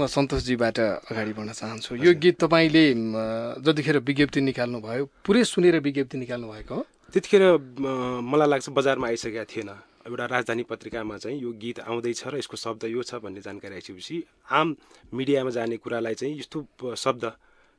म सन्तोषजीबाट अगाडि बढ्न चाहन्छु। यो गीत तपाईँले जतिखेर विज्ञप्ति निकाल्नु भयो पुरै सुनेर विज्ञप्ति निकाल्नु भएको हो? त्यतिखेर मलाई लाग्छ बजारमा आइसकेका थिएन। एउटा राजधानी पत्रिकामा चाहिँ यो गीत आउँदैछ र यसको शब्द यो छ भन्ने जानकारी आइसकेपछि आम मिडियामा जाने कुरालाई चाहिँ यस्तो शब्द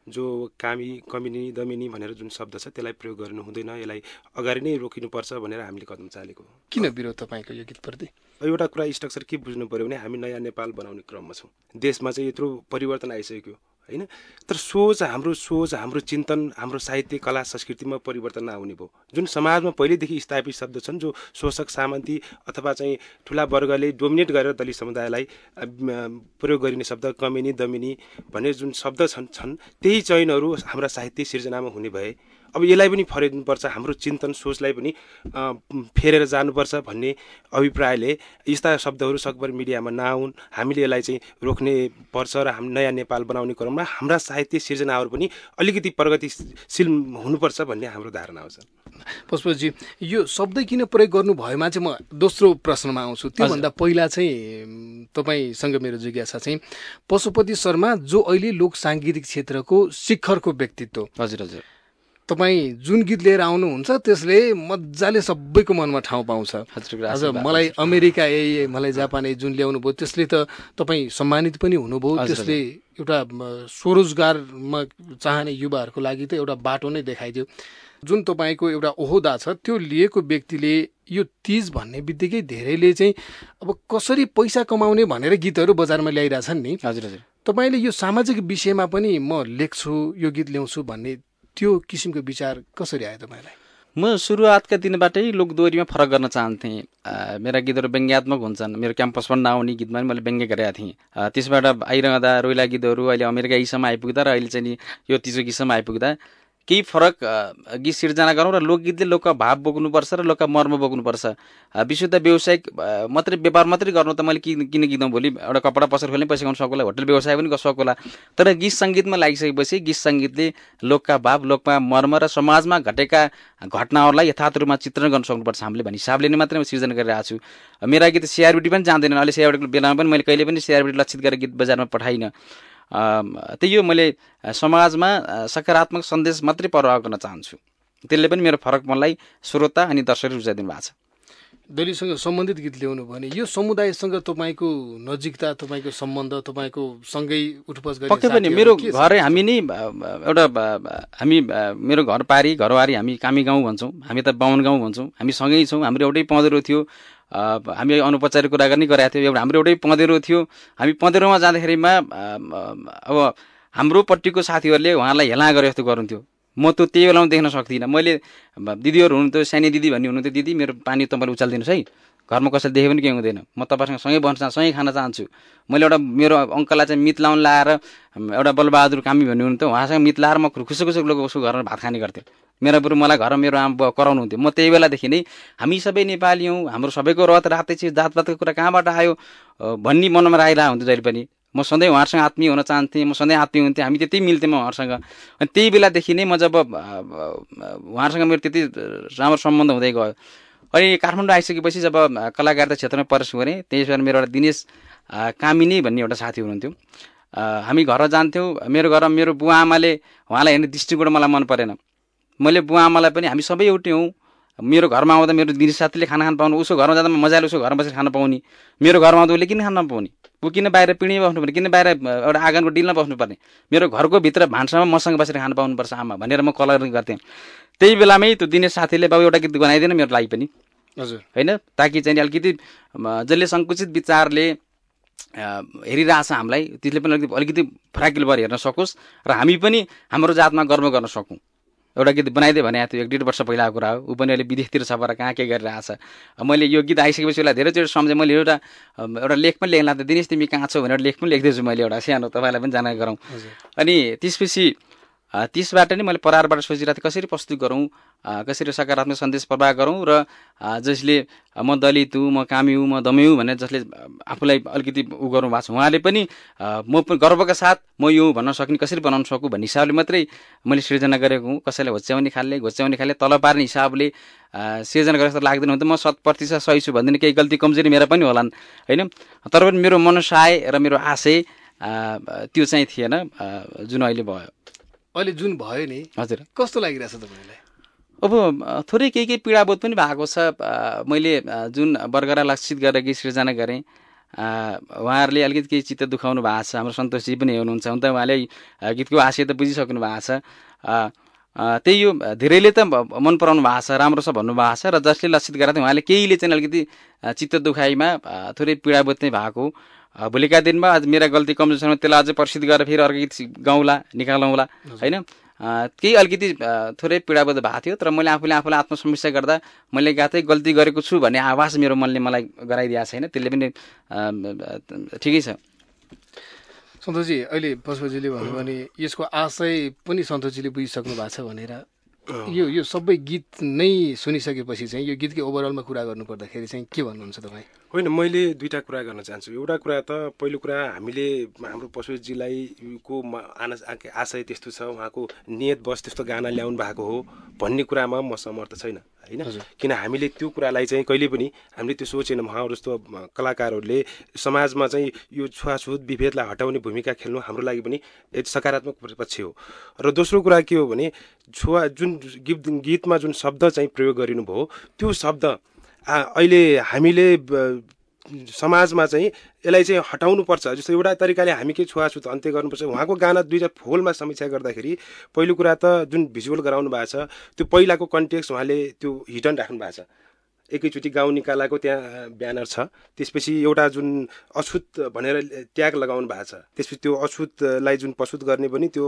जो कामी कमिनी दमिनी भनेर जुन शब्द छ त्यसलाई प्रयोग गर्नु हुँदैन। यसलाई अगाडि नै रोकिनुपर्छ भनेर हामीले कदम चालेको किन विरोध तपाईँको यो गीतप्रति? एउटा कुरा स्ट्रक्चर के बुझ्नु पऱ्यो भने हामी नयाँ नेपाल बनाउने क्रममा छौँ। देशमा चाहिँ यत्रो परिवर्तन आइसक्यो। होइन? तर सोच हाम्रो सोच हाम्रो चिन्तन हाम्रो साहित्य कला संस्कृतिमा परिवर्तन नआउने भयो। जुन समाजमा पहिल्यैदेखि स्थापित शब्द छन् जो शोषक सामन्ती अथवा चाहिँ ठुला वर्गले डोमिनेट गरेर दलित समुदायलाई प्रयोग गरिने शब्द कमिनी दमिनी भन्ने जुन शब्द छन् छन् त्यही चयनहरू हाम्रा साहित्य सिर्जनामा हुने भए अब यसलाई पनि फरेदिनुपर्छ हाम्रो चिन्तन सोचलाई पनि फेरेर जानुपर्छ भन्ने अभिप्रायले यस्ता शब्दहरू सकभर मिडियामा नआउन्। हामीले यसलाई चाहिँ रोक्ने पर्छ र हाम नयाँ नेपाल बनाउने क्रममा हाम्रा साहित्य सिर्जनाहरू पनि अलिकति प्रगतिशील हुनुपर्छ भन्ने हाम्रो धारणा आउँछ पुष्पजी यो शब्द किन प्रयोग गर्नु भएमा चाहिँ म दोस्रो प्रश्नमा आउँछु। त्योभन्दा पहिला चाहिँ तपाईँसँग मेरो जिज्ञासा चाहिँ पशुपति शर्मा जो अहिले लोक साङ्गीतिक क्षेत्रको शिखरको व्यक्तित्व हजुर हजुर। तपाईँ जुन गीत लिएर आउनुहुन्छ त्यसले मजाले सबैको मनमा ठाउँ पाउँछ। आज मलाई अमेरिका ए मलाई जापान ए जुन ल्याउनु भयो त्यसले त तपाईँ सम्मानित पनि हुनुभयो। त्यसले एउटा स्वरोजगारमा चाहने युवाहरूको लागि त एउटा बाटो नै देखाइदियो। जुन तपाईँको एउटा ओहदा छ त्यो लिएको व्यक्तिले यो तिज भन्ने बित्तिकै धेरैले चाहिँ अब कसरी पैसा कमाउने भनेर गीतहरू बजारमा ल्याइरहेछन् नि। हजुर हजुर। तपाईँले यो सामाजिक विषयमा पनि म लेख्छु यो गीत ल्याउँछु भन्ने त्यो किसिमको विचार कसरी आयो तपाईँलाई? म सुरुवातका दिनबाटै लोकदोहोरीमा फरक गर्न चाहन्थेँ। मेरा गीतहरू व्यङ्ग्यात्मक हुन्छन्। मेरो क्याम्पसमा नआउने गीतमा पनि मैले व्यङ्ग्य गरेका थिएँ। त्यसबाट आइरहँदा रोइला गीतहरू अहिले अमेरिका यीसम्म आइपुग्दा र अहिले चाहिँ यो तिजो गीतसम्म आइपुग्दा। केही फरक गीत सिर्जना गरौँ र लोकगीतले लोकका भाव बोक्नुपर्छ र लोकका मर्म बोक्नुपर्छ। विशुद्ध व्यावसायिक मात्रै व्यापार मात्रै गर्नु त मैले किन किन गीतौँ भोलि? एउटा कपडा पसल खोल्ने पैसा गाउनु सकुला होटल व्यवसाय पनि सकुला। तर गीत सङ्गीतमा लागिसकेपछि गीत सङ्गीतले लोकका भाव लोकमा मर्म र समाजमा घटेका घटनाहरूलाई यथार्थ रूपमा चित्रण गर्न सक्नुपर्छ। हामीले भन्ने हिसाबले नै मात्रै म सिर्जना गरिरहेको छु। मेरा गीत सिआरबिटी पनि जान्दैनन् अहिले सिआरबिटीको बेलामा पनि मैले कहिले पनि सिआरबिटी लक्षित गरेर गीत बजारमा पठाइनँ। त्यही हो मैले समाजमा सकारात्मक सन्देश मात्रै प्रवाह गर्न चाहन्छु। त्यसले पनि मेरो फरकपनलाई श्रोता अनि दर्शकले रुचाइदिनु भएको छ। दलितसँग सम्बन्धित गीत ल्याउनु भने यो समुदायसँग तपाईँको नजिकता तपाईँको सम्बन्ध तपाईँको सँगै उठपस पक्कै पनि मेरो घरै हामी नै एउटा हामी मेरो घर पारी घरवारी हामी कामी गाउँ भन्छौँ। हामी त बाहुन गाउँ भन्छौँ। हामी सँगै छौँ। हाम्रो एउटै पँधेरो थियो। हामी अनौपचारिक कुरा पनि गरेका थियौँ। एउटा हाम्रो एउटै पँधेरो थियो। हामी पँधेरोमा जाँदाखेरिमा अब हाम्रोपट्टिको साथीहरूले उहाँलाई हेला गरे जस्तो गर्नुहुन्थ्यो म त त्यही बेलामा देख्न सक्दिनँ। मैले दिदीहरू हुनुहुन्थ्यो सानी दिदी भन्ने हुनुहुन्थ्यो। दिदी मेरो पानी तपाईँले उचालिदिनुहोस् है। घरमा कसैले देखे पनि केही हुँदैन। म तपाईँसँग सँगै बस्न सँगै खान चाहन्छु। मैले एउटा मेरो अङ्कललाई चाहिँ मित लाउन लाएर एउटा बलबहादुर कामी भन्ने हुनुहुन्थ्यो। उहाँसँग मित लाएर म खुसी खुसी लोक उसको घरमा भात खाने गर्थेँ। मेरो बरु मलाई घरमा मेरो आमा कराउनुहुन्थ्यो। म त्यही बेलादेखि नै हामी सबै नेपाली हौँ हाम्रो सबैको रथ रातै चाहिँ जातपातको कुरा कहाँबाट आयो भन्ने मनमा राखिरहेको हुन्थ्यो जहिले पनि। म सधैँ उहाँहरूसँग आत्मीय हुन चाहन्थेँ म सधैँ आत्मीय हुन्थेँ हामी त्यति मिल्थेँ म उहाँहरूसँग। अनि त्यही बेलादेखि नै म जब उहाँहरूसँग मेरो त्यति राम्रो सम्बन्ध हुँदै गयो अनि काठमाडौँ आइसकेपछि जब कलाकारिता क्षेत्रमा प्रवेश गरेँ त्यस बेला मेरो एउटा दिनेश कामिनी भन्ने एउटा साथी हुनुहुन्थ्यो। हामी घर जान्थ्यौँ। मेरो घरमा मेरो बुवा आमाले उहाँलाई हेर्ने दृष्टिकोण मलाई मन परेन। मैले बुवा आमालाई पनि हामी सबै एउटै हौँ। मेरो घरमा आउँदा मेरो दिदी साथीले खाना खान पाउनु उसको घरमा जाँदा मजाले उसको घरमा बसेर खान पाउने। मेरो घरमा आउँदा उसले किन खान नपाउने? ऊ किन बाहिर पिँढीमा बस्नुपर्ने? किन बाहिर एउटा आँगनको डिलमा बस्नुपर्ने? मेरो घरको भित्र भान्सामा मसँग बसेर खान पाउनुपर्छ आमा भनेर म कलर गर्थेँ। त्यही बेलामै त्यो दिने साथीले बाबु एउटा गीत बनाइदिएन मेरो लागि पनि। हजुर। होइन? ताकि चाहिँ अलिकति जसले सङ्कुचित विचारले हेरिरहेछ हामीलाई त्यसले पनि अलिकति अलिकति फ्राकिल भएर हेर्न सकोस् र हामी पनि हाम्रो जातमा गर्व गर्न सकौँ। एउटा गीत बनाइदियो भने थियो एक डेढ वर्ष पहिलाको कुरा हो। ऊ पनि अहिले विदेशतिर छ भएर कहाँ के गरिरहेछ? मैले यो गीत आइसकेपछि उसलाई धेरैचोटि सम्झेँ। मैले एउटा एउटा लेख पनि लेख्न लाग्थेँ दिनेश तिमी कहाँ छौ भनेर लेख पनि लेख्दैछु मैले एउटा सानो तपाईँलाई पनि जानकारी गरौँ। अनि त्यसपछि त्यसबाट नै मैले परारबाट सोचिरहेको थिएँ कसरी प्रस्तुत गरौँ? कसरी सकारात्मक सन्देश प्रवाह गरौँ? र जसले म दलित हुँ म कामी हुँ म दमै हुँ भनेर जसले आफूलाई अलिकति उ गर्नु भएको छ उहाँले पनि म पनि गर्वका साथ म यो भन्न सक्ने कसरी बनाउन सकु भन्ने हिसाबले मात्रै मैले सृजना गरेको हुँ। कसैलाई होच्याउने खालले घोच्याउने खालले तल पार्ने हिसाबले सिर्जना गरेको जस्तो लाग्दैन भने त म शत प्रतिशत सही छु भन्दिनँ केही गल्ती कमजोरी मेरा पनि होलान् होइन? तर पनि मेरो मनसाय र मेरो आशय त्यो चाहिँ थिएन जुन अहिले भयो। अहिले जुन भयो नि हजुर। कस्तो लागिरहेछ तपाईँलाई? अब थोरै केही केही पीडाबोध पनि भएको छ। मैले जुन वर्गरा लक्षित गरेर गीत सृजना गरेँ उहाँहरूले अलिकति केही चित्त दुखाउनु भएको छ। हाम्रो सन्तोषजी पनि हुनुहुन्छ हुन त उहाँले गीतको आशय त बुझिसक्नु भएको छ। त्यही यो धेरैले त मन पराउनु भएको छ राम्रो छ भन्नुभएको छ। र जसले लक्षित गरेर उहाँले केहीले चाहिँ अलिकति चित्त दुखाइमा थोरै पीडाबोध चाहिँ भएको। भोलिका दिनमा आज मेरा गल्ती कमजोर छ त्यसलाई अझै प्रसिद्ध गरेर फेरि अर्को गीत गाउँला निकालौँला होइन? केही अलिकति थोरै पीडाबोध भएको थियो तर मैले आफूले आफूलाई आत्मसमीक्षा गर्दा मैले गातै गल्ती गरेको छु भन्ने आवाज मेरो मनले मलाई गराइदिएको छैन। त्यसले पनि ठिकै छ। सन्तोषजी अहिले पशुपतिजीले भन्नुभयो भने यसको आशय पनि सन्तोषजीले बुझिसक्नु भएको छ भनेर। यो यो सबै गीत नै सुनिसकेपछि चाहिँ यो गीतकै ओभरअलमा कुरा गर्नु पर्दाखेरि चाहिँ के भन्नुहुन्छ तपाईँ? होइन मैले दुईवटा कुरा गर्न चाहन्छु। एउटा कुरा त पहिलो कुरा हामीले हाम्रो पशुजीलाई को आशय त्यस्तो छ उहाँको नियत बस त्यस्तो गाना ल्याउनु भएको हो भन्ने कुरामा म समर्थ छैन होइन? किन हामीले त्यो कुरालाई चाहिँ कहिले पनि हामीले त्यो सोचेनौँ उहाँहरू जस्तो कलाकारहरूले समाजमा चाहिँ यो छुवाछुत विभेदलाई हटाउने भूमिका खेल्नु हाम्रो लागि पनि एक सकारात्मक पक्ष हो। र दोस्रो कुरा के हो भने छुवा जुन गीत गीतमा जुन शब्द चाहिँ प्रयोग गरिनुभयो त्यो शब्द अहिले हामीले समाजमा चाहिँ यसलाई चाहिँ हटाउनुपर्छ। जस्तो एउटा तरिकाले हामी के छुवाछुत अन्त्य गर्नुपर्छ उहाँको गाना दुईवटा फोलमा समीक्षा गर्दाखेरि पहिलो कुरा त जुन भिजुअल गराउनु भएको छ त्यो पहिलाको कन्टेक्स्ट उहाँले त्यो हिडन राख्नु भएको छ। एकैचोटि गाउँ निकालाको त्यहाँ ब्यानर छ। त्यसपछि एउटा जुन अछुत भनेर ट्याग लगाउनु भएको छ त्यसपछि त्यो अछुतलाई जुन प्रस्तुत गर्ने पनि त्यो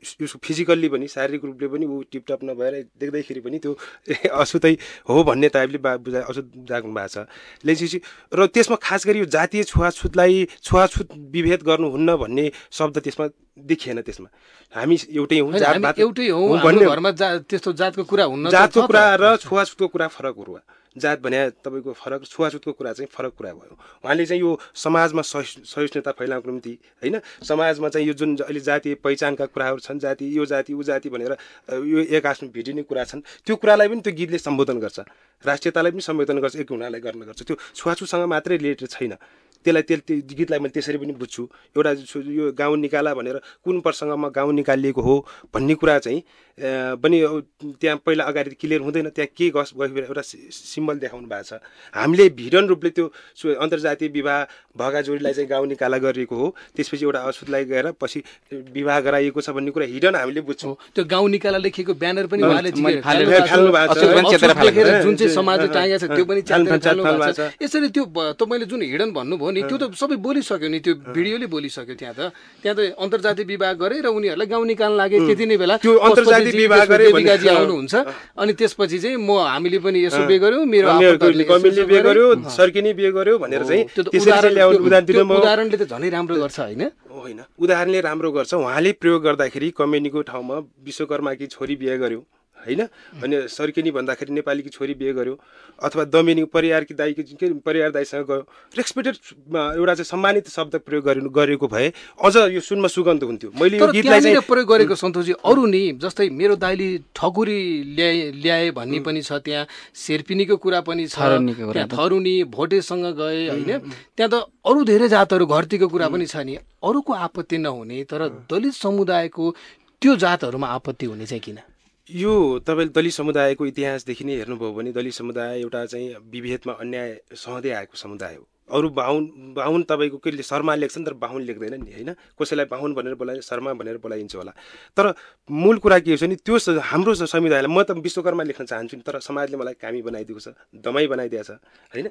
उसको फिजिकल्ली पनि शारीरिक रूपले पनि ऊ टिपटप नभएर देख्दैखेरि पनि त्यो अछुतै हो भन्ने टाइपले बा बुझा अछुत जाग्नु भएको छ। लेखेपछि र त्यसमा खास गरी यो जातीय छुवाछुतलाई छुवाछुत विभेद गर्नुहुन्न भन्ने शब्द त्यसमा देखिएन त्यसमा। हामी एउटै हौँ एउटै हौँ घरमा त्यस्तो जातको कुरा हुन्न जातको कुरा र छुवाछुतको कुरा फरक हो जात भने तपाईँको फरक छुवाछुतको कुरा चाहिँ फरक कुरा भयो। उहाँले चाहिँ यो समाजमा सहिष्णुता फैलाउनको निम्ति होइन? समाजमा चाहिँ यो जुन अहिले जातीय पहिचानका कुराहरू छन् जाति यो जाति ऊ जाति भनेर यो एक आफ्नो भिडिने कुरा छन् त्यो कुरालाई पनि त्यो गीतले सम्बोधन गर्छ। राष्ट्रियतालाई पनि सम्बोधन गर्छ एक हुनालाई गर्न गर्छ। त्यो छुवाछुतसँग मात्रै रिलेटेड छैन। त्यसलाई त्यो गीतलाई मैले त्यसरी पनि बुझ्छु। एउटा यो गाउँ निकाला भनेर कुन प्रसङ्गमा गाउँ निकालिएको हो भन्ने कुरा चाहिँ पनि त्यहाँ पहिला अगाडि क्लियर हुँदैन। त्यहाँ के गस गएर एउटा सिम्बल देखाउनु भएको छ। हामीले भिडन रूपले त्यो अन्तर्जातीय विवाह भगा जोडीलाई चाहिँ गाउँ निकाला गरिएको हो। त्यसपछि एउटा अछुतलाई गएर पछि विवाह गराइएको छ भन्ने कुरा हिडन हामीले बुझ्छौँ। त्यो गाउँ निकाला लेखेको ब्यानर पनि जुन चाहिँ समाजले टाँगेको छ त्यो पनि यसरी त्यो तपाईँले जुन हिडन भन्नुभयो नि त्यो त सबै बोलिसक्यो नि त्यो भिडियोले बोलिसक्यो त्यहाँ त। त्यहाँ त अन्तर्जातीय विवाह गरे र उनीहरूलाई गाउँ निकाल्न लागे त्यति नै बेला त्यो अन्तर्जातीय विवाह गरे आउनुहुन्छ। अनि त्यसपछि चाहिँ म हामीले पनि यसो बे गर्यो मेरो बिहे गर्यो सर्किनी बिहे गर्यो भनेर चाहिँ उदाहरणले त झनै राम्रो गर्छ होइन? होइन। उदाहरणले राम्रो गर्छ। उहाँले प्रयोग गर्दाखेरि कमेनीको ठाउँमा विश्वकर्माकी छोरी बिहे गर्यो। होइन? अनि सर्किनी भन्दाखेरि नेपालीकी छोरी बिहे गर्यो अथवा दमिनी परिवारकी दाईकी के परिवार दाईसँग गयो। रेस्पेक्टेड एउटा चाहिँ सम्मानित शब्द प्रयोग गरिनु गरेको भए अझ यो सुनमा सुगन्ध हुन्थ्यो। मैले यो गीतलाई चाहिँ प्रयोग गरेको सन्तोषजी अरू नि जस्तै मेरो दाइले ठकुरी ल्याए ल्याए भन्ने पनि छ त्यहाँ शेर्पिनीको कुरा पनि छ त्यहाँ थरुनी भोटेसँग गए होइन? त्यहाँ त अरू धेरै जातहरू घरतीको कुरा पनि छ नि। अरूको आपत्ति नहुने तर दलित समुदायको त्यो जातहरूमा आपत्ति हुने चाहिँ किन? यो तपाईँले दलित समुदायको इतिहासदेखि नै हेर्नुभयो भने दलित समुदाय एउटा चाहिँ विभेदमा अन्याय सहँदै आएको समुदाय हो। अरू बाहुन बाहुन तपाईँको के शर्मा लेख्छन् तर बाहुन लेख्दैन नि होइन? कसैलाई बाहुन भनेर बोलाइ शर्मा भनेर बोलाइन्छ होला। तर मूल कुरा के छ नि त्यो हाम्रो समुदायलाई म त विश्वकर्मा लेख्न चाहन्छु नि तर समाजले मलाई कामी बनाइदिएको छ दमाई बनाइदिएको छ होइन?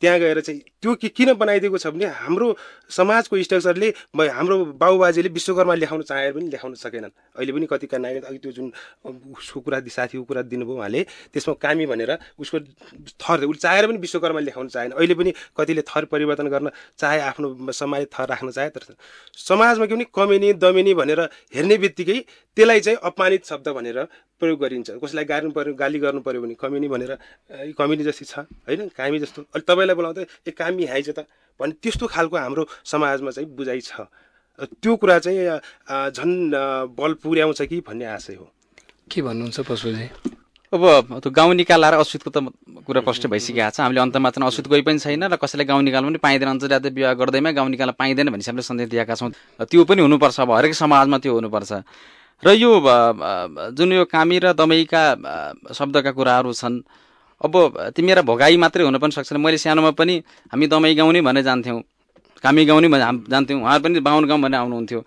त्यहाँ गएर चाहिँ त्यो के किन बनाइदिएको छ भने हाम्रो समाजको स्ट्रक्चरले हाम्रो बाबुबाजेले विश्वकर्मा लेखाउन चाहेर पनि लेखाउन सकेनन्। अहिले पनि कतिका नानी अघि त्यो जुन उसको कुरा साथीको कुरा दिनुभयो उहाँले त्यसमा कामी भनेर उसको थर उसले चाहेर पनि विश्वकर्मा लेखाउन चाहेन। अहिले पनि कतिले थर परिवर्तन गर्न चाहे आफ्नो समाज थर राख्न चाहे तर समाजमा के भने कमेनी दमेनी भनेर हेर्ने बित्तिकै त्यसलाई चाहिँ अपमानित शब्द भनेर प्रयोग गरिन्छ। कसैलाई गार्नु पऱ्यो गाली गर्नु पऱ्यो भने कमेनी भनेर कमेनी जस्तै छ होइन? कामी जस्तो। अहिले तपाईँलाई बोलाउँदा ए कामी हाइज त। भने त्यस्तो खालको हाम्रो समाजमा चाहिँ बुझाइ छ। त्यो कुरा चाहिँ झन् बल पुर्याउँछ कि भन्ने आशय हो। के भन्नुहुन्छ पशुजी? अब त्यो गाउँ निकाला र अछुतको त कुरा प्रष्ट भइसकेको छ। हामीले अन्तमा चाहिँ अछुत गइ पनि छैन र कसैलाई गाउँ निकाल्नु पनि पाइँदैन। अन्तर्जातीय विवाह गर्दैमा गाउँ निकाल्न पाइँदैन भन्ने हामीले सन्देश दिएका छौँ। त्यो पनि हुनुपर्छ अब हरेक समाजमा त्यो हुनुपर्छ। र यो जुन यो कामी र दमैका शब्दका कुराहरू छन् अब तिमी भोगाई मात्रै हुन पनि सक्छ मैले सानोमा पनि हामी दमै गाउने भनेर जान्थ्यौँ। कामी गाउने भने जान्थ्यौँ। उहाँहरू पनि बाहुन गाउँ भनेर आउनुहुन्थ्यो।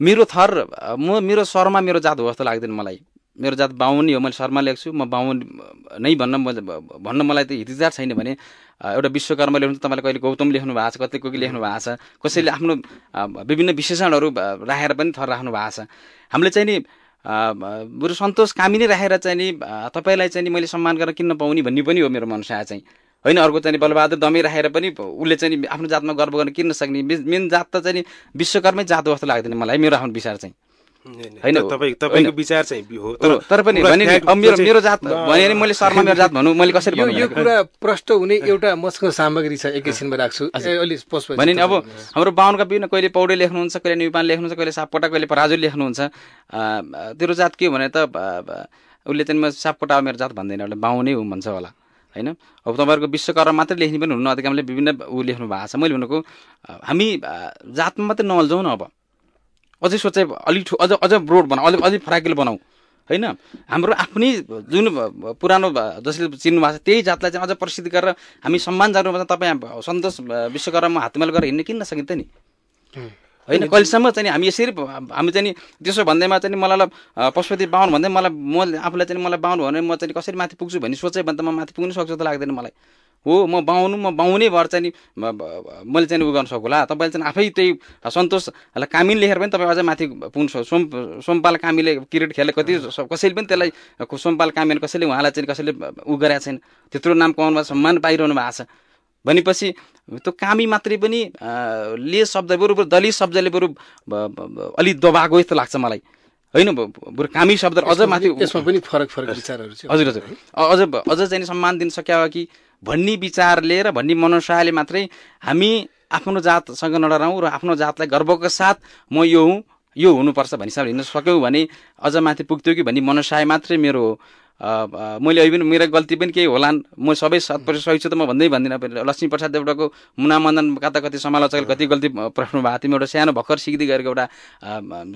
मेरो थर म मेरो स्वरमा मेरो जात हो जस्तो लाग्दैन मलाई। मेरो जात बाहुन हो मैले शर्मा लेख्छु म बाहुन नै भन्न भन्न मलाई त हितिजार छैन भने एउटा विश्वकर्मा लेख्नु तपाईँले कहिले गौतम लेख्नु भएको छ कतै कोही लेख्नु भएको छ कसैले आफ्नो विभिन्न विशेषणहरू राखेर पनि थर राख्नु भएको छ। हामीले चाहिँ नि बरु सन्तोष कामी नै राखेर चाहिँ नि तपाईँलाई चाहिँ नि मैले सम्मान गरेर किन्न पाउने भन्ने पनि हो मेरो मनसा चाहिँ। होइन अर्को चाहिँ बलबहादुर दमै राखेर पनि उसले चाहिँ आफ्नो जातमा गर्व गर्न किन्न सक्ने मेन जात त चाहिँ विश्वकर्मै जात जस्तो लाग्दैन मलाई मेरो आफ्नो विचार चाहिँ। होइन तपाईँको विचार चाहिँ हो तर पनि मेरो मेरो जात भने नि मैले शर्मा मेरो जात भनौँ मैले कसरी यो कुरा प्रष्ट हुने एउटा मसँग सामग्री छ एकैछिनमा राख्छु। भने नि अब हाम्रो बाहुनका विभिन्न कहिले पौडे लेख्नुहुन्छ कहिले निपान लेख्नुहुन्छ कहिले सापकोटा कहिले पराजु लेख्नुहुन्छ। तेरो जात के भने त उसले चाहिँ म सापकोटा मेरो जात भन्दैन। उसले बाहुनै हो भन्छ होला होइन? अब तपाईँहरूको विश्वकर्म मात्रै लेख्ने पनि हुनु अधिकांशले विभिन्न ऊ लेख्नु भएको छ। मैले भनेको हामी जातमा मात्रै नअल्झौँ न अब। अझै सोचाइ अलिक अझ अझ ब्रोड बनाऊ अलिक अझै फराकिलो बनाऊ। होइन? हाम्रो आफ्नै जुन पुरानो जसले चिन्नु भएको छ त्यही जातलाई चाहिँ अझ प्रसिद्ध गरेर हामी सम्मान जानुपर्छ तपाईँ सन्तोष विश्वकर्मा हातमेल गरेर हिँड्ने किन नसकिन्छ नि? होइन कहिलेसम्म चाहिँ हामी यसरी हामी चाहिँ त्यसो भन्दैमा चाहिँ मलाई पशुपति बाहुन भन्दै मलाई म आफूलाई चाहिँ मलाई बाहुन भने म चाहिँ कसरी माथि पुग्छु भन्ने सोचेँ भने त म माथि पुग्नु सक्छु जस्तो लाग्दैन मलाई। हो म बाहुनु म बाहुनै भएर चाहिँ नि मैले चाहिँ उ गर्न सकौँला तपाईँले चाहिँ आफै त्यही सन्तोषलाई कामिन लेखेर पनि तपाईँ अझै माथि पुग्नु सोम सोमपाल कामीले क्रिकेट खेले कति कसैले पनि त्यसलाई सोमपाल कामीले कसैले उहाँलाई चाहिँ कसैले उ गरेको छैन। त्यत्रो नाम कमाउनु भएको सम्मान पाइरहनु भएको छ। भनेपछि त्यो कामी मात्रै पनि ले शब्द बरु बरु दलित शब्दले बरु अलिक दबाएको जस्तो लाग्छ मलाई। होइन बरु कामी शब्द अझ माथि त्यसमा पनि फरक फरक विचारहरू हजुर हजुर। अझ अझ चाहिँ सम्मान दिन सक्या हो कि भन्ने विचारले र भन्ने मनसायले मात्रै हामी आफ्नो जातसँग नडराउँ र आफ्नो जातलाई गर्वको साथ म यो हुँ यो हुनुपर्छ भन्ने हिसाबले हिँड्न सक्यौँ भने अझ माथि पुग्थ्यो कि भन्ने मनसाय मात्रै मेरो मैले अहिले पनि मेरो गल्ती पनि केही होलान्। म सबै शत सही छु त म भन्दै भन्दिनँ। लक्ष्मी प्रसाद देवटाको मुनामन्दन कता कति समालोचकले कति गल्ती प्रश्न भएको थियो। एउटा सानो भर्खर सिक्दै गरेको एउटा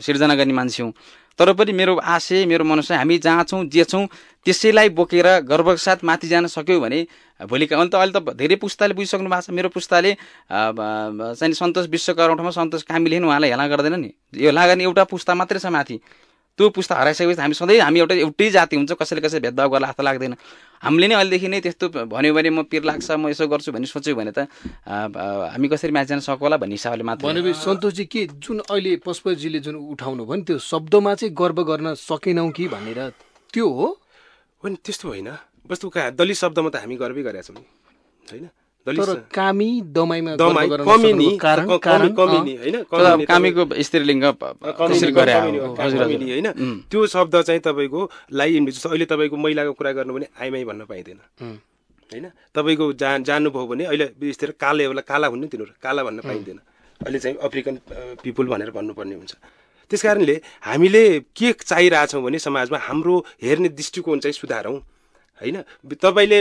सिर्जना गर्ने मान्छे हुँ। तर पनि मेरो आशय मेरो मनसाय हामी जहाँ छौँ जे छौँ त्यसैलाई बोकेर गर्वको साथ माथि जान सक्यौँ भने भोलिका अन्त अहिले त धेरै पुस्ताले बुझिसक्नु भएको छ। मेरो पुस्ताले चाहिँ सन्तोष विश्वकर्म सन्तोष कामी उहाँलाई हेला गर्दैन नि। यो लाग्ने एउटा पुस्ता मात्रै छ माथि। त्यो पुस्ता हराइसकेपछि हामी सधैँ हामी एउटा एउटै जाति हुन्छ कसैले कसैले भेदभाव गर्ला जस्तो लाग्दैन। हामीले नै अहिलेदेखि नै त्यस्तो भन्यो भने म पिर लाग्छ म यसो गर्छु भन्ने सोच्यो भने त हामी कसरी म्याच जान सकोला भन्ने हिसाबले मात्र। भनेपछि सन्तोषजी के जुन अहिले पशुपतिजीले जुन उठाउनु भयो नि त्यो शब्दमा चाहिँ गर्व गर्न सकेनौँ कि भनेर? त्यो हो। होइन त्यस्तो होइन। वस्तु दलित शब्दमा त हामी गर्वै गरेका छौँ होइन? तर कामी दमाईमा कामीको स्त्रीलिङ्ग होइन? त्यो शब्द चाहिँ तपाईँको लाई जस्तो अहिले तपाईँको महिलाको कुरा गर्नु भने आइमाई भन्न पाइँदैन। होइन? तपाईँको जा जान्नुभयो भने अहिले बिस्तारै काले होला काला हुनु तिनीहरू। काला भन्न पाइँदैन। अहिले चाहिँ अफ्रिकन पिपुल भनेर भन्नुपर्ने हुन्छ। त्यस कारणले हामीले के चाहिरहेछौँ भने समाजमा हाम्रो हेर्ने दृष्टिकोण चाहिँ सुधारौँ। होइन? तपाईँले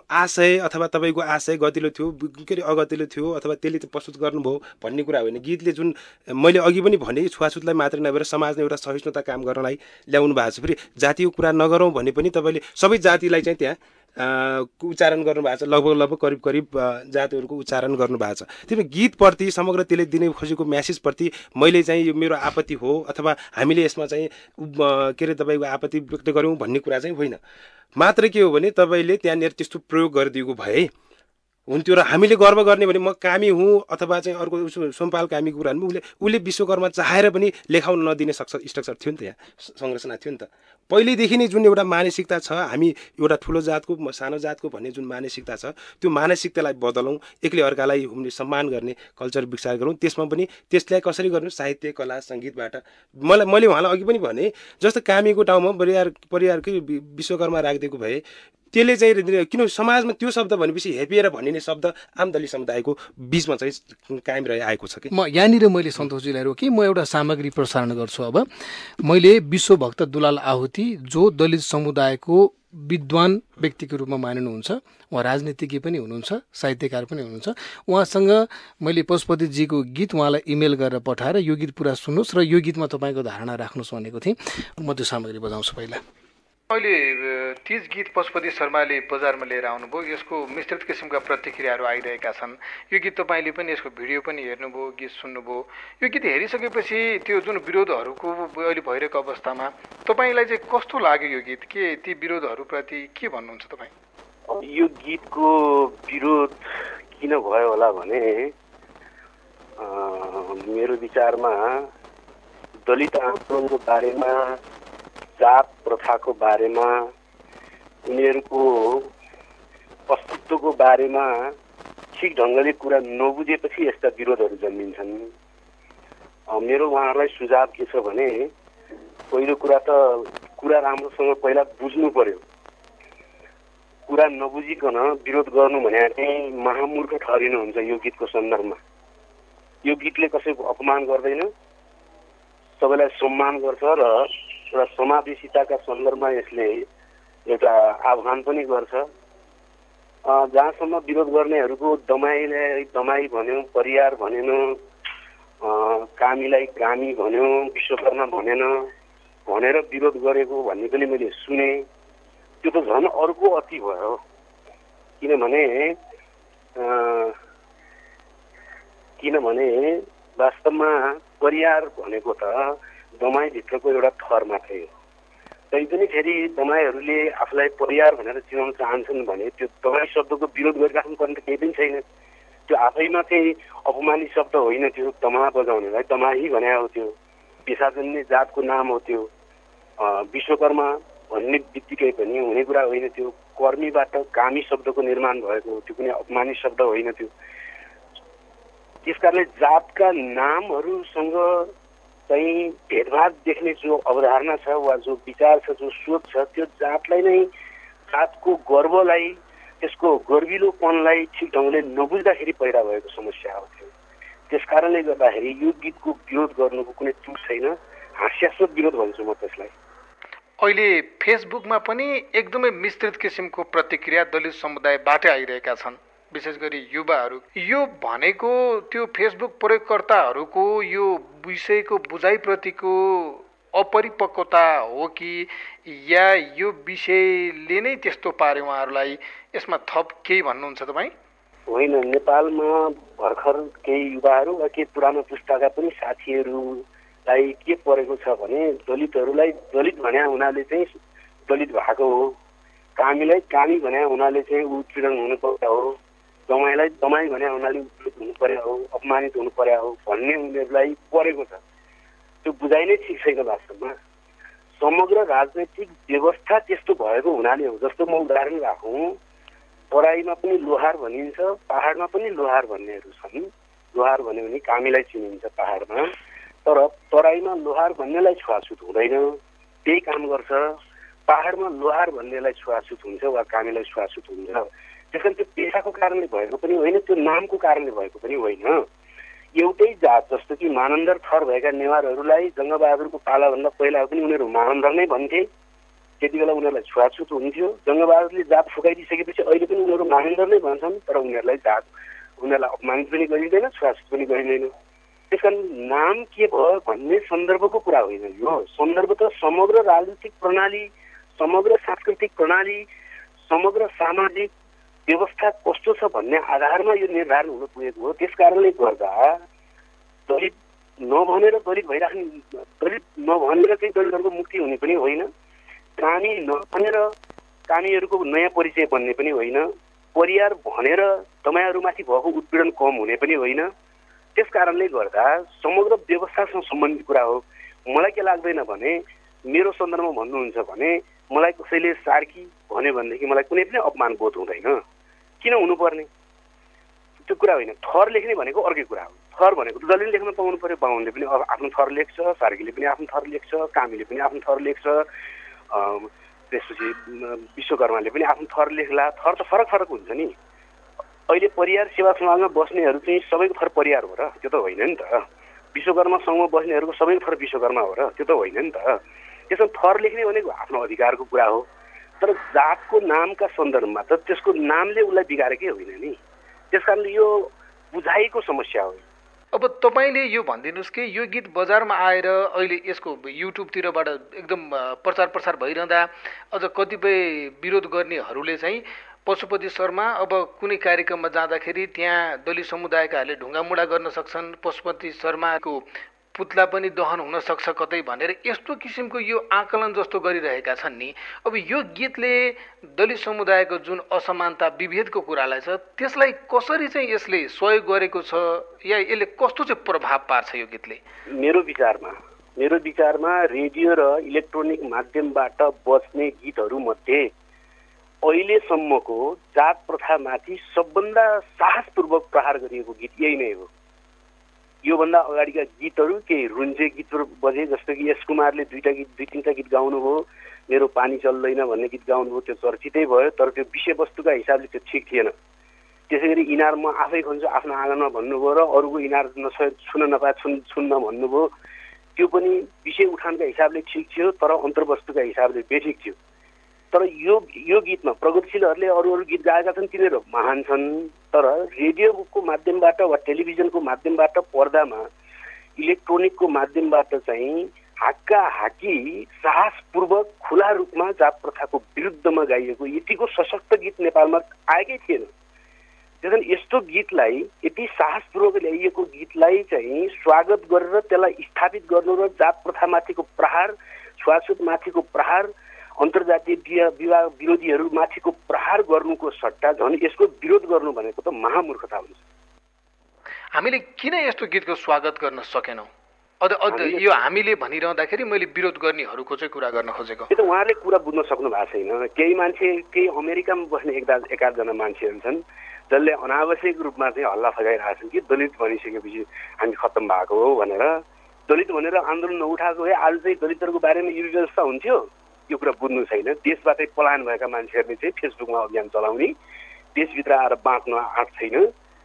आशय अथवा तपाईँको आशय गतिलो थियो के अरे अगतिलो थियो अथवा त्यसले प्रस्तुत गर्नुभयो भन्ने कुरा होइन। गीतले जुन मैले अघि पनि भने छुवाछुतलाई मात्रै नभएर समाजले एउटा सहिष्णुता काम गर्नलाई ल्याउनु भएको छ। फेरि जातिको कुरा नगरौँ भने पनि तपाईँले सबै जातिलाई चाहिँ त्यहाँ उच्चारण गर्नुभएको छ लगभग लगभग करिब करिब जातिहरूको उच्चारण गर्नुभएको छ। त्यही गीतप्रति समग्र त्यसले दिने खोजेको म्यासेजप्रति मैले चाहिँ यो मेरो आपत्ति हो अथवा हामीले यसमा चाहिँ के अरे तपाईँको आपत्ति व्यक्त गऱ्यौँ भन्ने कुरा चाहिँ होइन। मात्र के हो भने तपाईँले त्यहाँनिर त्यस्तो प्रयोग गरिदिएको भए हुन्थ्यो र हामीले गर्व गर्ने भने म कामी हुँ अथवा चाहिँ अर्को सोमपाल कामीको कुरा उसले उसले विश्वकर्मा चाहेर पनि लेखाउन नदिने सक्छ स्ट्रक्चर थियो नि त यहाँ संरचना थियो नि त। पहिल्यैदेखि नै जुन एउटा मानसिकता छ हामी एउटा ठुलो जातको सानो जातको भन्ने जुन मानसिकता छ त्यो मानसिकतालाई बदलौँ एकले अर्कालाई हामीले सम्मान गर्ने कल्चर विकास गरौँ त्यसमा पनि त्यसलाई कसरी गर्नु? साहित्य कला सङ्गीतबाट। मलाई मैले उहाँलाई अघि पनि भने जस्तो कामीको ठाउँमा परिवार परिवारकै विश्वकर्मा राखिदिएको भए त्यसले चाहिँ किन समाजमा त्यो शब्द भनेपछि हेपिएर भनिने शब्द आम दलित समुदायको बिचमा चाहिँ कायम रहिआएको छ कि? म यहाँनिर मैले सन्तोषजीलाई रोकेँ म एउटा सामग्री प्रसारण गर्छु अब। मैले विश्वभक्त दुलाल आहुति जो दलित समुदायको विद्वान व्यक्तिको रूपमा मानिनुहुन्छ उहाँ राजनीतिज्ञ पनि हुनुहुन्छ साहित्यकार पनि हुनुहुन्छ उहाँसँग मैले पशुपतिजीको गीत उहाँलाई इमेल गरेर पठाएर यो गीत पुरा सुन्नुहोस् र यो गीतमा तपाईँको धारणा राख्नुहोस् भनेको थिएँ। म त्यो सामग्री बजाउँछु पहिला। अहिले तिज गीत पशुपति शर्माले बजारमा लिएर आउनुभयो। यसको मिश्रित किसिमका प्रतिक्रियाहरू आइरहेका छन्। यो गीत तपाईँले पनि यसको भिडियो पनि हेर्नुभयो गीत सुन्नुभयो। यो गीत हेरिसकेपछि त्यो जुन विरोधहरूको अहिले भइरहेको अवस्थामा तपाईँलाई चाहिँ कस्तो लाग्यो यो गीत? के ती विरोधहरूप्रति के भन्नुहुन्छ तपाईँ? यो गीतको विरोध किन भयो होला भने मेरो विचारमा दलित आन्दोलनको बारेमा जात प्रथाको बारेमा उनीहरूको अस्तित्वको बारेमा ठिक ढङ्गले कुरा नबुझेपछि यस्ता विरोधहरू जन्मिन्छन्। मेरो उहाँहरूलाई सुझाव के छ भने पहिलो कुरा त कुरा राम्रोसँग पहिला बुझ्नु पर्यो। कुरा नबुझिकन विरोध गर्नु भने चाहिँ महामूर्ख ठहरिनुहुन्छ यो गीतको सन्दर्भमा। यो गीतले कसैको अपमान गर्दैन सबैलाई सम्मान गर्छ र एउटा समावेशिताका सन्दर्भमा यसले एउटा आह्वान पनि गर्छ। जहाँसम्म विरोध गर्नेहरूको दमाईलाई दमाई भन्यो परिवार भनेन कामीलाई कामी भन्यो विश्वकर्मा भनेन भनेर विरोध गरेको भन्ने पनि मैले सुने। त्यो त झन् अर्को अति भयो। किनभने किनभने वास्तवमा परिवार भनेको त दमाईभित्रको एउटा थर मात्रै हो तैपनि फेरि दमाईहरूले आफूलाई परिवार भनेर चिनाउन चाहन्छन् भने त्यो दमाई शब्दको विरोध गरिराख्नुपर्ने त केही पनि छैन। त्यो आफैमा चाहिँ अपमानित शब्द होइन त्यो दमा बजाउनेलाई दमाही भने हो त्यो। पेसाजन्य जातको नाम हो त्यो। विश्वकर्मा भन्ने बित्तिकै पनि हुने कुरा होइन त्यो। कर्मीबाट कामी शब्दको निर्माण भएको हो त्यो कुनै अपमानित शब्द होइन त्यो। त्यस कारणले जातका नामहरूसँग चाहिँ भेदभाव देख्ने जो अवधारणा छ वा जो विचार छ जो सोच छ त्यो जातलाई नै जातको गर्वलाई त्यसको गर्विलोपनलाई ठिक ढङ्गले नबुझ्दाखेरि पैदा भएको समस्या हो त्यो। त्यस कारणले गर्दाखेरि यो गीतको विरोध गर्नुको कुनै तुल छैन। हास्यास्पद विरोध भन्छु म त्यसलाई। अहिले फेसबुकमा पनि एकदमै मिश्रित किसिमको प्रतिक्रिया दलित समुदायबाटै आइरहेका छन्। विशेष गरी युवाहरू। यो भनेको त्यो फेसबुक प्रयोगकर्ताहरूको यो विषयको बुझाइप्रतिको अपरिपक्वता हो कि या यो विषयले नै त्यस्तो पार्यो उहाँहरूलाई? यसमा थप केही भन्नुहुन्छ तपाईँ? होइन नेपालमा भर्खर केही युवाहरू वा केही पुरानो पुस्ताका पनि साथीहरूलाई के परेको छ भने दलितहरूलाई दलित भने हुनाले चाहिँ दलित भएको हो। कामीलाई कामी भने हुनाले चाहिँ उत्पीडन हुनु पर्छ हो। दमाईलाई दमाई भने हुनाले उपलब्ध हुनु पर्यो हो अपमानित हुनु पर्यो हो भन्ने उनीहरूलाई परेको छ। त्यो बुझाइ नै ठिक छैन वास्तवमा। समग्र राजनैतिक व्यवस्था त्यस्तो भएको हुनाले हो जस्तो म उदाहरण राखौँ तराईमा पनि लोहार भनिन्छ पहाडमा पनि लोहार भन्नेहरू छन्। लोहार भन्यो भने कामीलाई चिनिन्छ पहाडमा। तर तराईमा लोहार भन्नेलाई छुवाछुत हुँदैन। त्यही काम गर्छ। पहाडमा लोहार भन्नेलाई छुवाछुत हुन्छ वा कामीलाई छुवाछुत हुन्छ। कारण त्यो पेसाको कारणले भएको पनि होइन त्यो नामको कारणले भएको पनि होइन। एउटै जात जस्तो कि मानन्दर थर भएका नेवारहरूलाई जङ्गबहादुरको पालाभन्दा पहिला पनि उनीहरू मानन्दर नै भन्थे। त्यति बेला उनीहरूलाई छुवाछुत हुन्थ्यो। जङ्गबहादुरले जात फुकाइदिइसकेपछि अहिले पनि उनीहरू मानन्दर नै भन्छन् तर उनीहरूलाई जात उनीहरूलाई अपमानित पनि गरिँदैन छुवाछुत पनि गरिँदैन। त्यस कारण नाम के भयो भन्ने सन्दर्भको कुरा होइन यो। सन्दर्भ त समग्र राजनीतिक प्रणाली समग्र सांस्कृतिक प्रणाली समग्र सामाजिक व्यवस्था कस्तो छ भन्ने आधारमा यो निर्धारण हुन पुगेको हो। त्यस कारणले गर्दा दलित नभनेर दलित भइराख्ने दलित नभनेर चाहिँ दलितहरूको मुक्ति हुने पनि होइन। कामी नभनेर कामीहरूको नयाँ परिचय बन्ने पनि होइन। परिवार भनेर तपाईँहरूमाथि भएको उत्पीडन कम हुने पनि होइन। त्यस कारणले गर्दा समग्र व्यवस्थासँग सम्बन्धित कुरा हो। मलाई के लाग्दैन भने मेरो सन्दर्भमा भन्नुहुन्छ भने मलाई कसैले सार्की भन्यो भनेदेखि मलाई कुनै पनि अपमान बोध हुँदैन। किन हुनुपर्ने? त्यो कुरा होइन। थर लेख्ने भनेको अर्कै कुरा हो। थर भनेको जसले लेख्न पाउनु पऱ्यो बाहुनले पनि आफ्नो थर लेख्छ सार्कीले पनि आफ्नो थर लेख्छ कामीले पनि आफ्नो थर लेख्छ त्यसपछि विश्वकर्माले पनि आफ्नो थर लेख्ला। थर त फरक फरक हुन्छ नि। अहिले परिवार सेवा समाजमा बस्नेहरू चाहिँ सबैको थर परिवार हो र त्यो त होइन नि त। विश्वकर्मा सङ्घमा बस्नेहरूको सबैको थर विश्वकर्मा हो र त्यो त होइन नि त। त्यसमा थर लेख्ने भनेको आफ्नो अधिकारको कुरा हो। तर जातको नामका सन्दर्भमा त त्यसको नामले उसलाई बिगारेकै होइन नि। त्यस कारणले यो बुझाइको समस्या हो। अब तपाईँले यो भनिदिनुहोस् कि यो गीत बजारमा आएर अहिले यसको युट्युबतिरबाट एकदम प्रचार प्रसार भइरहँदा अझ कतिपय विरोध गर्नेहरूले चाहिँ पशुपति शर्मा अब कुनै कार्यक्रममा जाँदाखेरि त्यहाँ दलित समुदायकाहरूले ढुङ्गामुढा गर्न सक्छन्। पशुपति शर्माको पुत्ला पनि दहन हुन सक्छ कतै भनेर यस्तो किसिमको यो आकलन जस्तो गरिरहेका छन् नि। अब यो गीतले दलित समुदायको जुन असमानता विभेदको कुरालाई छ त्यसलाई कसरी चाहिँ यसले सहयोग गरेको छ या यसले कस्तो चाहिँ प्रभाव पार्छ यो गीतले? मेरो विचारमा मेरो विचारमा रेडियो र इलेक्ट्रोनिक माध्यमबाट बच्ने गीतहरूमध्ये अहिलेसम्मको जात प्रथामाथि सबभन्दा साहसपूर्वक प्रहार गरिएको गीत यही नै हो। योभन्दा अगाडिका गीतहरू केही रुन्जे गीतहरू बजे जस्तो कि यस कुमारले दुईवटा गीत दुई तिनवटा गीत गाउनुभयो मेरो पानी चल्दैन भन्ने गीत गाउनुभयो त्यो चर्चितै भयो तर त्यो विषयवस्तुका हिसाबले त्यो ठिक थिएन। त्यसै गरी इनार म आफै खुन्छु आफ्नो आँगनमा भन्नुभयो र अरूको इनार नस छुन नपाए छुन छुन्न भन्नुभयो। त्यो पनि विषय उठानका हिसाबले ठिक थियो तर अन्तर्वस्तुका हिसाबले बेठिक थियो। तर यो यो गीतमा प्रगतिशीलहरूले अरू अरू गीत गाएका छन् तिनीहरू महान छन्। तर रेडियोको माध्यमबाट वा टेलिभिजनको माध्यमबाट पर्दामा इलेक्ट्रोनिकको माध्यमबाट चाहिँ हाक्का हाकी साहसपूर्वक खुला रूपमा जात प्रथाको विरुद्धमा गाइएको यतिको सशक्त गीत नेपालमा आएकै थिएन। त्यस यस्तो गीतलाई यति साहसपूर्वक ल्याइएको गीतलाई चाहिँ स्वागत गरेर त्यसलाई स्थापित गर्नु र जात प्रथामाथिको प्रहार छुवाछुतमाथिको प्रहार अन्तर्जातीय विवाह विरोधीहरू माथिको प्रहार गर्नुको सट्टा झन् यसको विरोध गर्नु भनेको त महामूर्खता हुन्छ। हामीले किन यस्तो गीतको स्वागत गर्न सकेनौँ? अझ अझ यो हामीले भनिरहँदाखेरि मैले विरोध गर्नेहरूको चाहिँ कुरा गर्न खोजेको। त्यो त उहाँले कुरा बुझ्न सक्नु भएको छैन। केही मान्छे केही अमेरिकामा बस्ने एकदा एकाधजना मान्छेहरू छन् जसले अनावश्यक रूपमा चाहिँ हल्ला फजाइरहेको छन् कि दलित भनिसकेपछि हामी खत्तम भएको हो भनेर। दलित भनेर आन्दोलन नउठाएको है आज चाहिँ दलितहरूको बारेमा यो व्यवस्था हुन्थ्यो। यो कुरा बुझ्नु छैन। देशबाटै पलायन भएका मान्छेहरूले चाहिँ फेसबुकमा अभियान चलाउने देशभित्र आएर बाँच्न आँट छैन।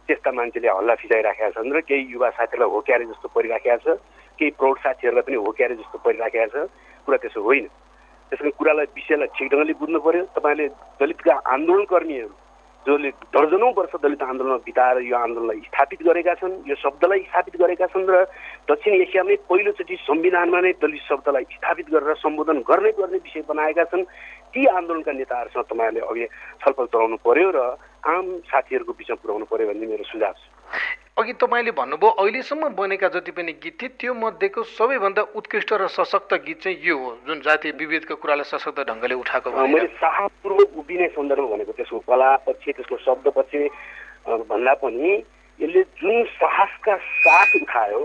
त्यस्ता मान्छेले हल्ला फिजाइराखेका छन् र केही युवा साथीहरूलाई होक्यारे जस्तो परिराखेका छ केही प्रौढ साथीहरूलाई पनि होक्यारे जस्तो परिराखेका छ। कुरा त्यसो होइन। त्यसको कुरालाई विषयलाई ठिक ढङ्गले बुझ्नु पर्यो। तपाईँले दलितका आन्दोलनकर्मीहरू जसले दर्जनौँ वर्ष दलित आन्दोलनमा बिताएर यो आन्दोलनलाई स्थापित गरेका छन् यो शब्दलाई स्थापित गरेका छन् र दक्षिण एसियामै पहिलोचोटि संविधानमा नै दलित शब्दलाई स्थापित गरेर सम्बोधन गर्नै पर्ने विषय बनाएका छन्। ती आन्दोलनका नेताहरूसँग तपाईँहरूले अघि छलफल चलाउनु पर्यो र आम साथीहरूको बिचमा पुर्याउनु पर्यो भन्ने मेरो सुझाव छ। अघि तपाईँले भन्नुभयो अहिलेसम्म बनेका जति पनि गीत थिए त्यो मध्येको सबैभन्दा उत्कृष्ट र सशक्त गीत चाहिँ यो हो जुन जातीय विभेदको कुरालाई सशक्त ढङ्गले उठाएको मैले साहसपूर्वक उभिने सन्दर्भ भनेको त्यसको कला पक्ष त्यसको शब्द पक्ष भन्दा पनि यसले जुन साहसका साथ उठायो